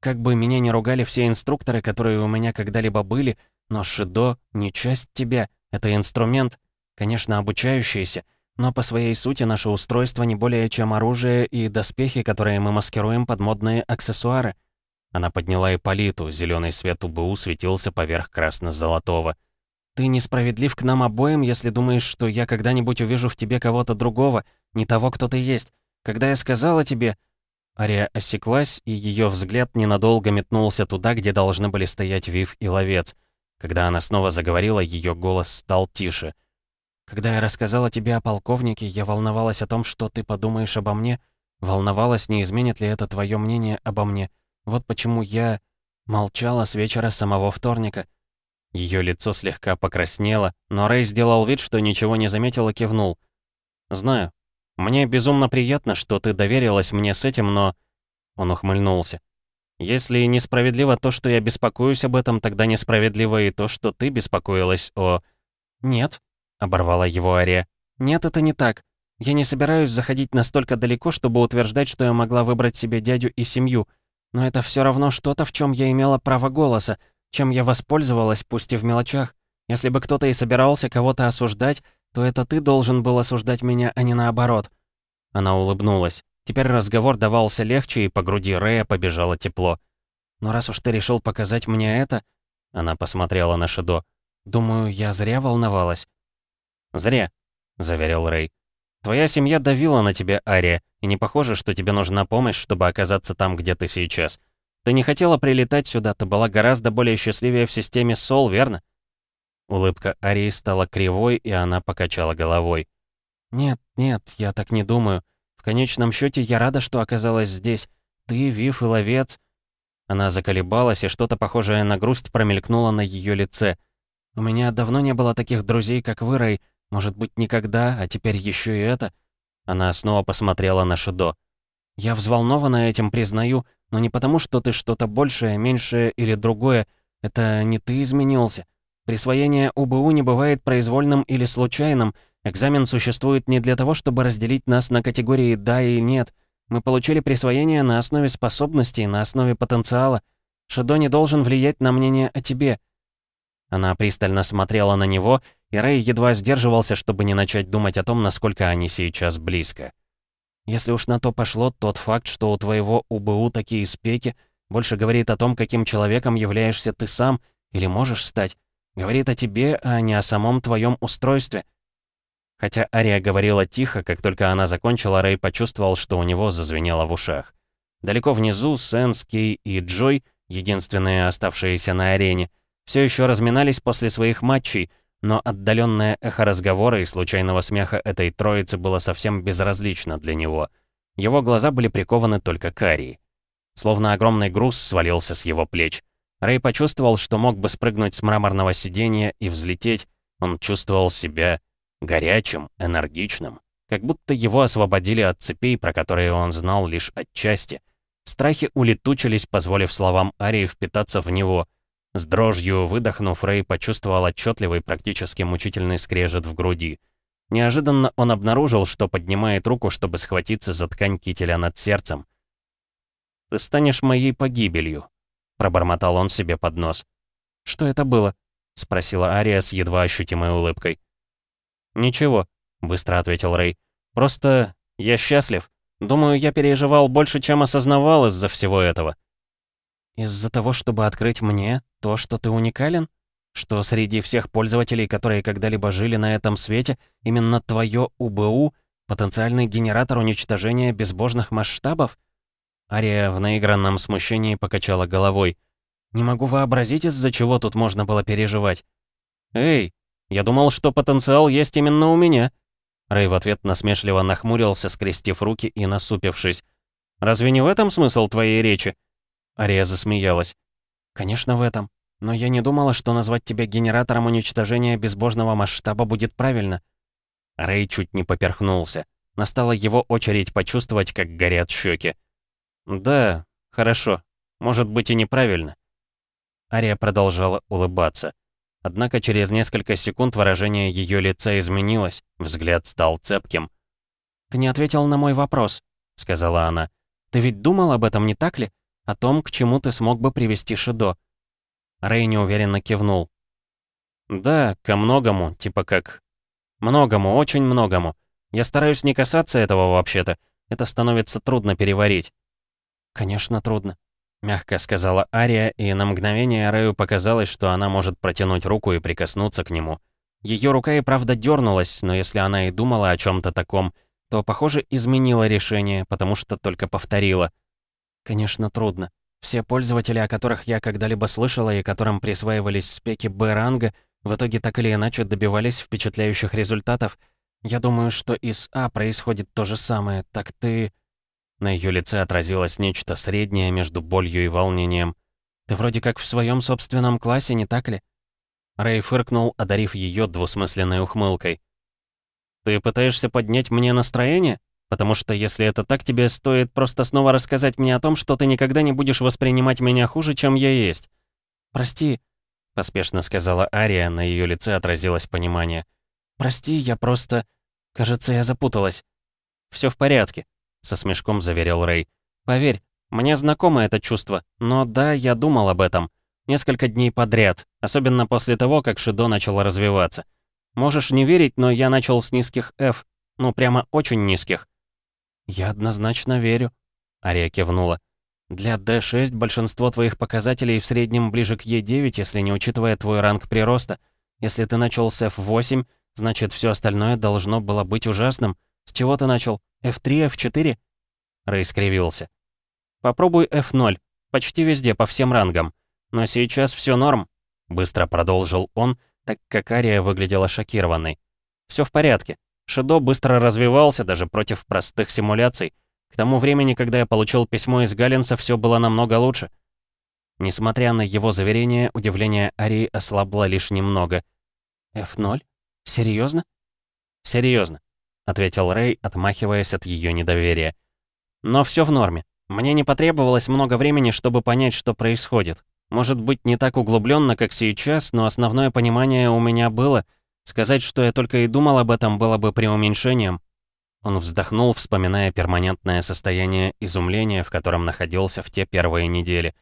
как бы меня не ругали все инструкторы, которые у меня когда-либо были, но Шидо не часть тебя, это инструмент, конечно, обучающийся, Но по своей сути наше устройство не более чем оружие и доспехи, которые мы маскируем под модные аксессуары». Она подняла Ипполиту, зеленый свет УБУ светился поверх красно-золотого. «Ты несправедлив к нам обоим, если думаешь, что я когда-нибудь увижу в тебе кого-то другого, не того, кто ты есть. Когда я сказала тебе...» Ария осеклась, и ее взгляд ненадолго метнулся туда, где должны были стоять Вив и Ловец. Когда она снова заговорила, ее голос стал тише. «Когда я рассказала тебе о полковнике, я волновалась о том, что ты подумаешь обо мне. Волновалась, не изменит ли это твое мнение обо мне. Вот почему я молчала с вечера самого вторника». Ее лицо слегка покраснело, но Рэй сделал вид, что ничего не заметил и кивнул. «Знаю, мне безумно приятно, что ты доверилась мне с этим, но...» Он ухмыльнулся. «Если несправедливо то, что я беспокоюсь об этом, тогда несправедливо и то, что ты беспокоилась о...» «Нет», — оборвала его Ария. «Нет, это не так. Я не собираюсь заходить настолько далеко, чтобы утверждать, что я могла выбрать себе дядю и семью. Но это все равно что-то, в чем я имела право голоса, чем я воспользовалась, пусть и в мелочах. Если бы кто-то и собирался кого-то осуждать, то это ты должен был осуждать меня, а не наоборот». Она улыбнулась. Теперь разговор давался легче, и по груди Рэя побежало тепло. «Но раз уж ты решил показать мне это...» Она посмотрела на Шидо. «Думаю, я зря волновалась». «Зря», — заверил Рэй. «Твоя семья давила на тебя, Ария, и не похоже, что тебе нужна помощь, чтобы оказаться там, где ты сейчас. Ты не хотела прилетать сюда, ты была гораздо более счастливее в системе Сол, верно?» Улыбка Арии стала кривой, и она покачала головой. «Нет, нет, я так не думаю. В конечном счете я рада, что оказалась здесь. Ты, Вив и Ловец». Она заколебалась, и что-то похожее на грусть промелькнуло на ее лице. «У меня давно не было таких друзей, как вы, Рэй. Может быть, никогда, а теперь еще и это». Она снова посмотрела на Шидо. «Я взволнована этим, признаю, но не потому, что ты что-то большее, меньшее или другое. Это не ты изменился. Присвоение УБУ не бывает произвольным или случайным. Экзамен существует не для того, чтобы разделить нас на категории «да» и «нет». Мы получили присвоение на основе способностей, на основе потенциала. Шидо не должен влиять на мнение о тебе. Она пристально смотрела на него, и Рэй едва сдерживался, чтобы не начать думать о том, насколько они сейчас близко. Если уж на то пошло, тот факт, что у твоего УБУ такие спеки, больше говорит о том, каким человеком являешься ты сам или можешь стать. Говорит о тебе, а не о самом твоем устройстве. Хотя Ария говорила тихо, как только она закончила, Рэй почувствовал, что у него зазвенело в ушах. Далеко внизу Сэнс, Кей и Джой, единственные оставшиеся на арене, все еще разминались после своих матчей, но отдаленное эхо разговора и случайного смеха этой троицы было совсем безразлично для него. Его глаза были прикованы только к Арии. Словно огромный груз свалился с его плеч. Рэй почувствовал, что мог бы спрыгнуть с мраморного сиденья и взлететь. Он чувствовал себя горячим, энергичным. Как будто его освободили от цепей, про которые он знал лишь отчасти. Страхи улетучились, позволив словам Арии впитаться в него. С дрожью выдохнув, Рэй почувствовал отчетливый, практически мучительный скрежет в груди. Неожиданно он обнаружил, что поднимает руку, чтобы схватиться за ткань кителя над сердцем. «Ты станешь моей погибелью», Пробормотал он себе под нос. «Что это было?» — спросила Ария с едва ощутимой улыбкой. «Ничего», — быстро ответил Рэй. «Просто я счастлив. Думаю, я переживал больше, чем осознавал из-за всего этого». «Из-за того, чтобы открыть мне то, что ты уникален? Что среди всех пользователей, которые когда-либо жили на этом свете, именно твое УБУ — потенциальный генератор уничтожения безбожных масштабов?» Ария в наигранном смущении покачала головой. «Не могу вообразить, из-за чего тут можно было переживать». «Эй, я думал, что потенциал есть именно у меня». Рэй в ответ насмешливо нахмурился, скрестив руки и насупившись. «Разве не в этом смысл твоей речи?» Ария засмеялась. «Конечно, в этом. Но я не думала, что назвать тебя генератором уничтожения безбожного масштаба будет правильно». Рэй чуть не поперхнулся. Настала его очередь почувствовать, как горят щеки. «Да, хорошо. Может быть и неправильно». Ария продолжала улыбаться. Однако через несколько секунд выражение ее лица изменилось, взгляд стал цепким. «Ты не ответил на мой вопрос», — сказала она. «Ты ведь думал об этом, не так ли? О том, к чему ты смог бы привести Шидо?» Рэй неуверенно кивнул. «Да, ко многому, типа как...» «Многому, очень многому. Я стараюсь не касаться этого вообще-то. Это становится трудно переварить». «Конечно, трудно», — мягко сказала Ария, и на мгновение Рэю показалось, что она может протянуть руку и прикоснуться к нему. Ее рука и правда дернулась, но если она и думала о чем-то таком, то, похоже, изменила решение, потому что только повторила. «Конечно, трудно. Все пользователи, о которых я когда-либо слышала и которым присваивались спеки Б-ранга, в итоге так или иначе добивались впечатляющих результатов. Я думаю, что и с А происходит то же самое. Так ты...» На ее лице отразилось нечто среднее между болью и волнением. «Ты вроде как в своем собственном классе, не так ли?» Рэй фыркнул, одарив ее двусмысленной ухмылкой. «Ты пытаешься поднять мне настроение? Потому что если это так, тебе стоит просто снова рассказать мне о том, что ты никогда не будешь воспринимать меня хуже, чем я есть. Прости, поспешно сказала Ария, на ее лице отразилось понимание. Прости, я просто... Кажется, я запуталась. Все в порядке, со смешком заверил Рэй. Поверь, мне знакомо это чувство, но да, я думал об этом. Несколько дней подряд, особенно после того, как Шидо начал развиваться. Можешь не верить, но я начал с низких F, ну прямо очень низких. «Я однозначно верю», — Ария кивнула. «Для D6 большинство твоих показателей в среднем ближе к E9, если не учитывая твой ранг прироста. Если ты начал с F8, значит, все остальное должно было быть ужасным. С чего ты начал? F3, F4?» Рэй скривился. «Попробуй F0. Почти везде, по всем рангам. Но сейчас все норм», — быстро продолжил он, так как Ария выглядела шокированной. «Все в порядке. Шидо быстро развивался даже против простых симуляций. К тому времени, когда я получил письмо из Галлинса, все было намного лучше. Несмотря на его заверение, удивление Арии ослабло лишь немного. «F0? Серьезно?» «Серьезно», — ответил Рэй, отмахиваясь от ее недоверия. «Но все в норме. Мне не потребовалось много времени, чтобы понять, что происходит. Может быть, не так углубленно, как сейчас, но основное понимание у меня было — Сказать, что я только и думал об этом, было бы преуменьшением. Он вздохнул, вспоминая перманентное состояние изумления, в котором находился в те первые недели.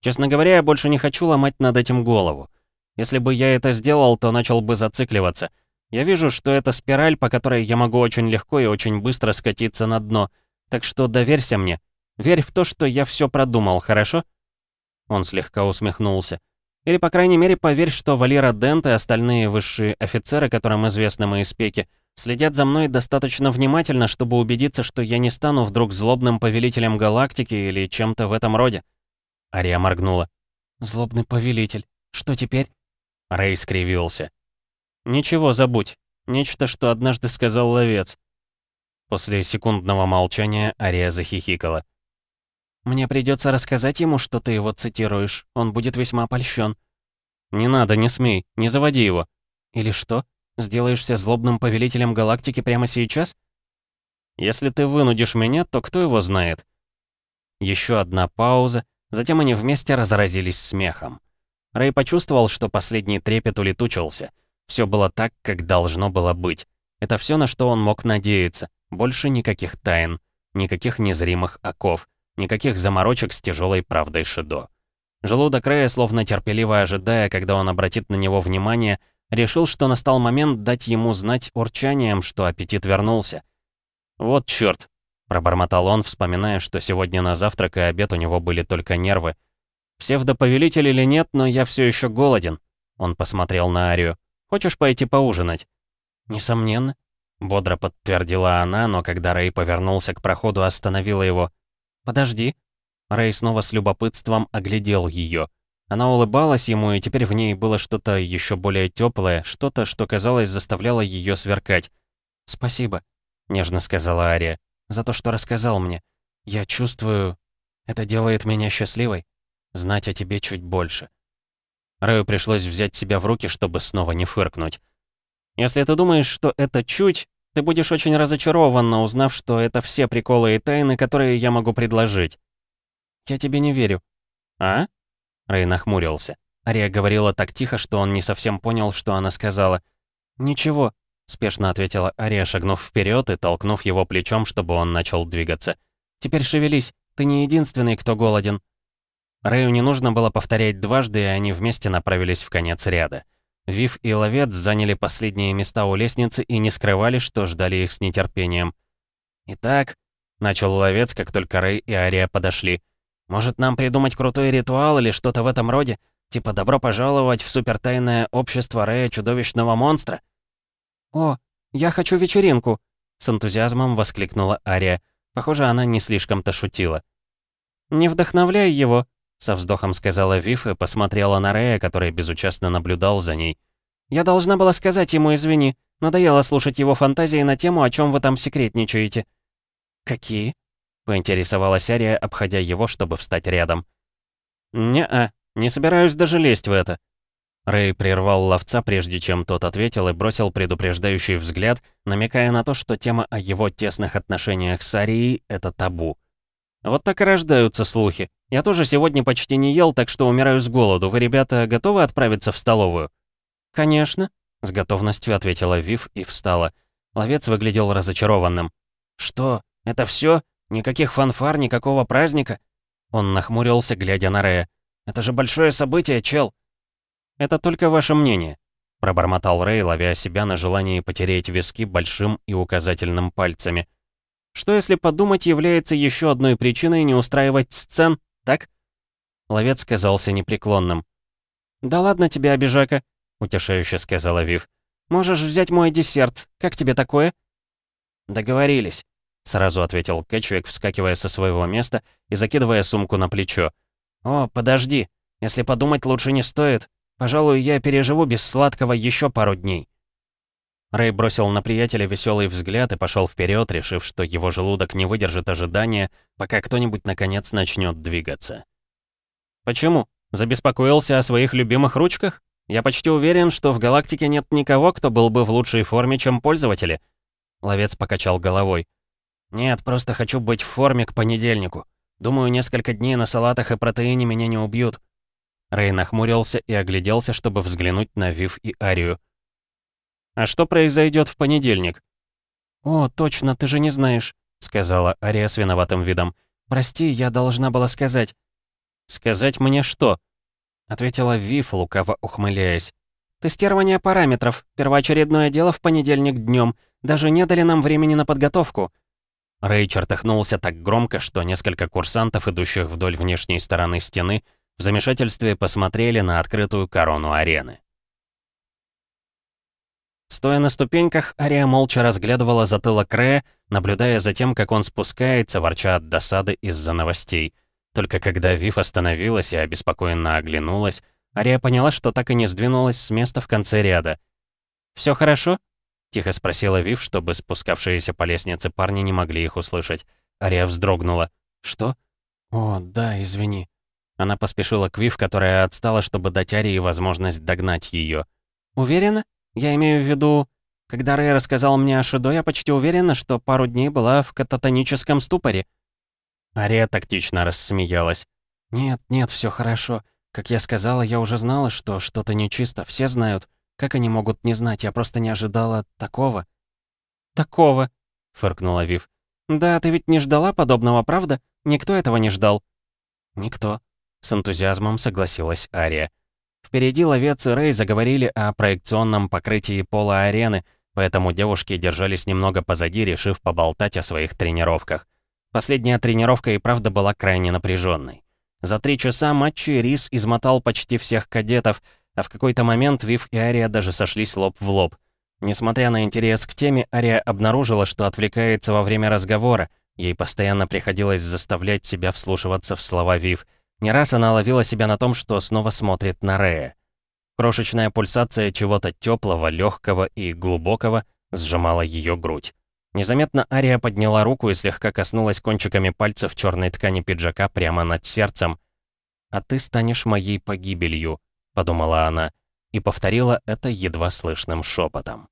Честно говоря, я больше не хочу ломать над этим голову. Если бы я это сделал, то начал бы зацикливаться. Я вижу, что это спираль, по которой я могу очень легко и очень быстро скатиться на дно. Так что доверься мне. Верь в то, что я все продумал, хорошо?» Он слегка усмехнулся. Или, по крайней мере, поверь, что Валера Дент и остальные высшие офицеры, которым известны мои спеки, следят за мной достаточно внимательно, чтобы убедиться, что я не стану вдруг злобным повелителем галактики или чем-то в этом роде. Ария моргнула. «Злобный повелитель. Что теперь?» Рэй скривился. «Ничего, забудь. Нечто, что однажды сказал ловец». После секундного молчания Ария захихикала. Мне придется рассказать ему, что ты его цитируешь. Он будет весьма польщен. Не надо, не смей, не заводи его. Или что? Сделаешься злобным повелителем галактики прямо сейчас? Если ты вынудишь меня, то кто его знает? Еще одна пауза, затем они вместе разразились смехом. Рэй почувствовал, что последний трепет улетучился. Все было так, как должно было быть. Это все, на что он мог надеяться. Больше никаких тайн, никаких незримых оков. Никаких заморочек с тяжелой правдой Шидо. Желудок Рэя, словно терпеливо ожидая, когда он обратит на него внимание, решил, что настал момент дать ему знать урчанием, что аппетит вернулся. «Вот чёрт!» — пробормотал он, вспоминая, что сегодня на завтрак и обед у него были только нервы. «Псевдоповелитель или нет, но я все еще голоден», — он посмотрел на Арию. «Хочешь пойти поужинать?» «Несомненно», — бодро подтвердила она, но когда Рэй повернулся к проходу, остановила его. «Подожди». Рэй снова с любопытством оглядел ее. Она улыбалась ему, и теперь в ней было что-то еще более теплое, что-то, что, казалось, заставляло ее сверкать. «Спасибо», — нежно сказала Ария, — «за то, что рассказал мне. Я чувствую... Это делает меня счастливой. Знать о тебе чуть больше». Рэю пришлось взять себя в руки, чтобы снова не фыркнуть. «Если ты думаешь, что это чуть, ты будешь очень разочарован, узнав, что это все приколы и тайны, которые я могу предложить. Я тебе не верю. А? Рэй нахмурился. Ария говорила так тихо, что он не совсем понял, что она сказала. «Ничего», — спешно ответила Ария, шагнув вперед и толкнув его плечом, чтобы он начал двигаться. «Теперь шевелись, ты не единственный, кто голоден». Рэю не нужно было повторять дважды, и они вместе направились в конец ряда. Вив и Ловец заняли последние места у лестницы и не скрывали, что ждали их с нетерпением. «Итак», — начал Ловец, как только Рэй и Ария подошли, «может нам придумать крутой ритуал или что-то в этом роде? Типа «добро пожаловать в супертайное общество Рэя чудовищного монстра»?» «О, я хочу вечеринку!» — с энтузиазмом воскликнула Ария. Похоже, она не слишком-то шутила. «Не вдохновляй его», — со вздохом сказала Вив и посмотрела на Рэя, который безучастно наблюдал за ней. «Я должна была сказать ему извини. Надоело слушать его фантазии на тему, о чем вы там секретничаете». «Какие?» — поинтересовалась Ария, обходя его, чтобы встать рядом. «Не-а, не собираюсь даже лезть в это». Рэй прервал ловца, прежде чем тот ответил и бросил предупреждающий взгляд, намекая на то, что тема о его тесных отношениях с Арией — это табу. Вот так и рождаются слухи. Я тоже сегодня почти не ел, так что умираю с голоду. Вы, ребята, готовы отправиться в столовую? Конечно, с готовностью ответила Вив и встала. Ловец выглядел разочарованным. Что? Это все? Никаких фанфар, никакого праздника? Он нахмурился, глядя на Рея. Это же большое событие, чел. Это только ваше мнение, пробормотал Рэй, ловя себя на желании потереть виски большим и указательным пальцами. Что, если подумать, является еще одной причиной не устраивать сцен, так? Ловец казался непреклонным. «Да ладно тебе, обижака», — утешающе сказала Вив. «Можешь взять мой десерт. Как тебе такое?» «Договорились», — сразу ответил Кэтчвик, вскакивая со своего места и закидывая сумку на плечо. «О, подожди. Если подумать, лучше не стоит. Пожалуй, я переживу без сладкого еще пару дней». Рэй бросил на приятеля веселый взгляд и пошел вперед, решив, что его желудок не выдержит ожидания, пока кто-нибудь наконец начнет двигаться. «Почему? Забеспокоился о своих любимых ручках? Я почти уверен, что в галактике нет никого, кто был бы в лучшей форме, чем пользователи». Ловец покачал головой. «Нет, просто хочу быть в форме к понедельнику. Думаю, несколько дней на салатах и протеине меня не убьют». Рэй нахмурился и огляделся, чтобы взглянуть на Вив и Арию. «А что произойдет в понедельник?» «О, точно, ты же не знаешь», — сказала Ария с виноватым видом. «Прости, я должна была сказать». «Сказать мне что?» — ответила Вив, лукаво ухмыляясь. «Тестирование параметров. Первоочередное дело в понедельник днем. Даже не дали нам времени на подготовку». Рэй чертыхнулся так громко, что несколько курсантов, идущих вдоль внешней стороны стены, в замешательстве посмотрели на открытую корону арены. Стоя на ступеньках, Ария молча разглядывала затылок Рэя, наблюдая за тем, как он спускается, ворча от досады из-за новостей. Только когда Вив остановилась и обеспокоенно оглянулась, Ария поняла, что так и не сдвинулась с места в конце ряда. «Всё хорошо?» — тихо спросила Вив, чтобы спускавшиеся по лестнице парни не могли их услышать. Ария вздрогнула. «Что?» «О, да, извини». Она поспешила к Вив, которая отстала, чтобы дать Арии возможность догнать её. «Уверена?» Я имею в виду, когда Рэй рассказал мне о Шидо, я почти уверена, что пару дней была в кататоническом ступоре. Ария тактично рассмеялась. «Нет, нет, все хорошо. Как я сказала, я уже знала, что что-то нечисто, все знают. Как они могут не знать, я просто не ожидала такого». «Такого», — фыркнула Вив. «Да, ты ведь не ждала подобного, правда? Никто этого не ждал». «Никто», — с энтузиазмом согласилась Ария. Впереди ловец и Рэй заговорили о проекционном покрытии пола арены, поэтому девушки держались немного позади, решив поболтать о своих тренировках. Последняя тренировка и правда была крайне напряженной. За три часа матча Рис измотал почти всех кадетов, а в какой-то момент Вив и Ария даже сошлись лоб в лоб. Несмотря на интерес к теме, Ария обнаружила, что отвлекается во время разговора. Ей постоянно приходилось заставлять себя вслушиваться в слова Вив — не раз она ловила себя на том, что снова смотрит на Рея. Крошечная пульсация чего-то теплого, легкого и глубокого сжимала ее грудь. Незаметно Ария подняла руку и слегка коснулась кончиками пальцев черной ткани пиджака прямо над сердцем. «А ты станешь моей погибелью», — подумала она, и повторила это едва слышным шепотом.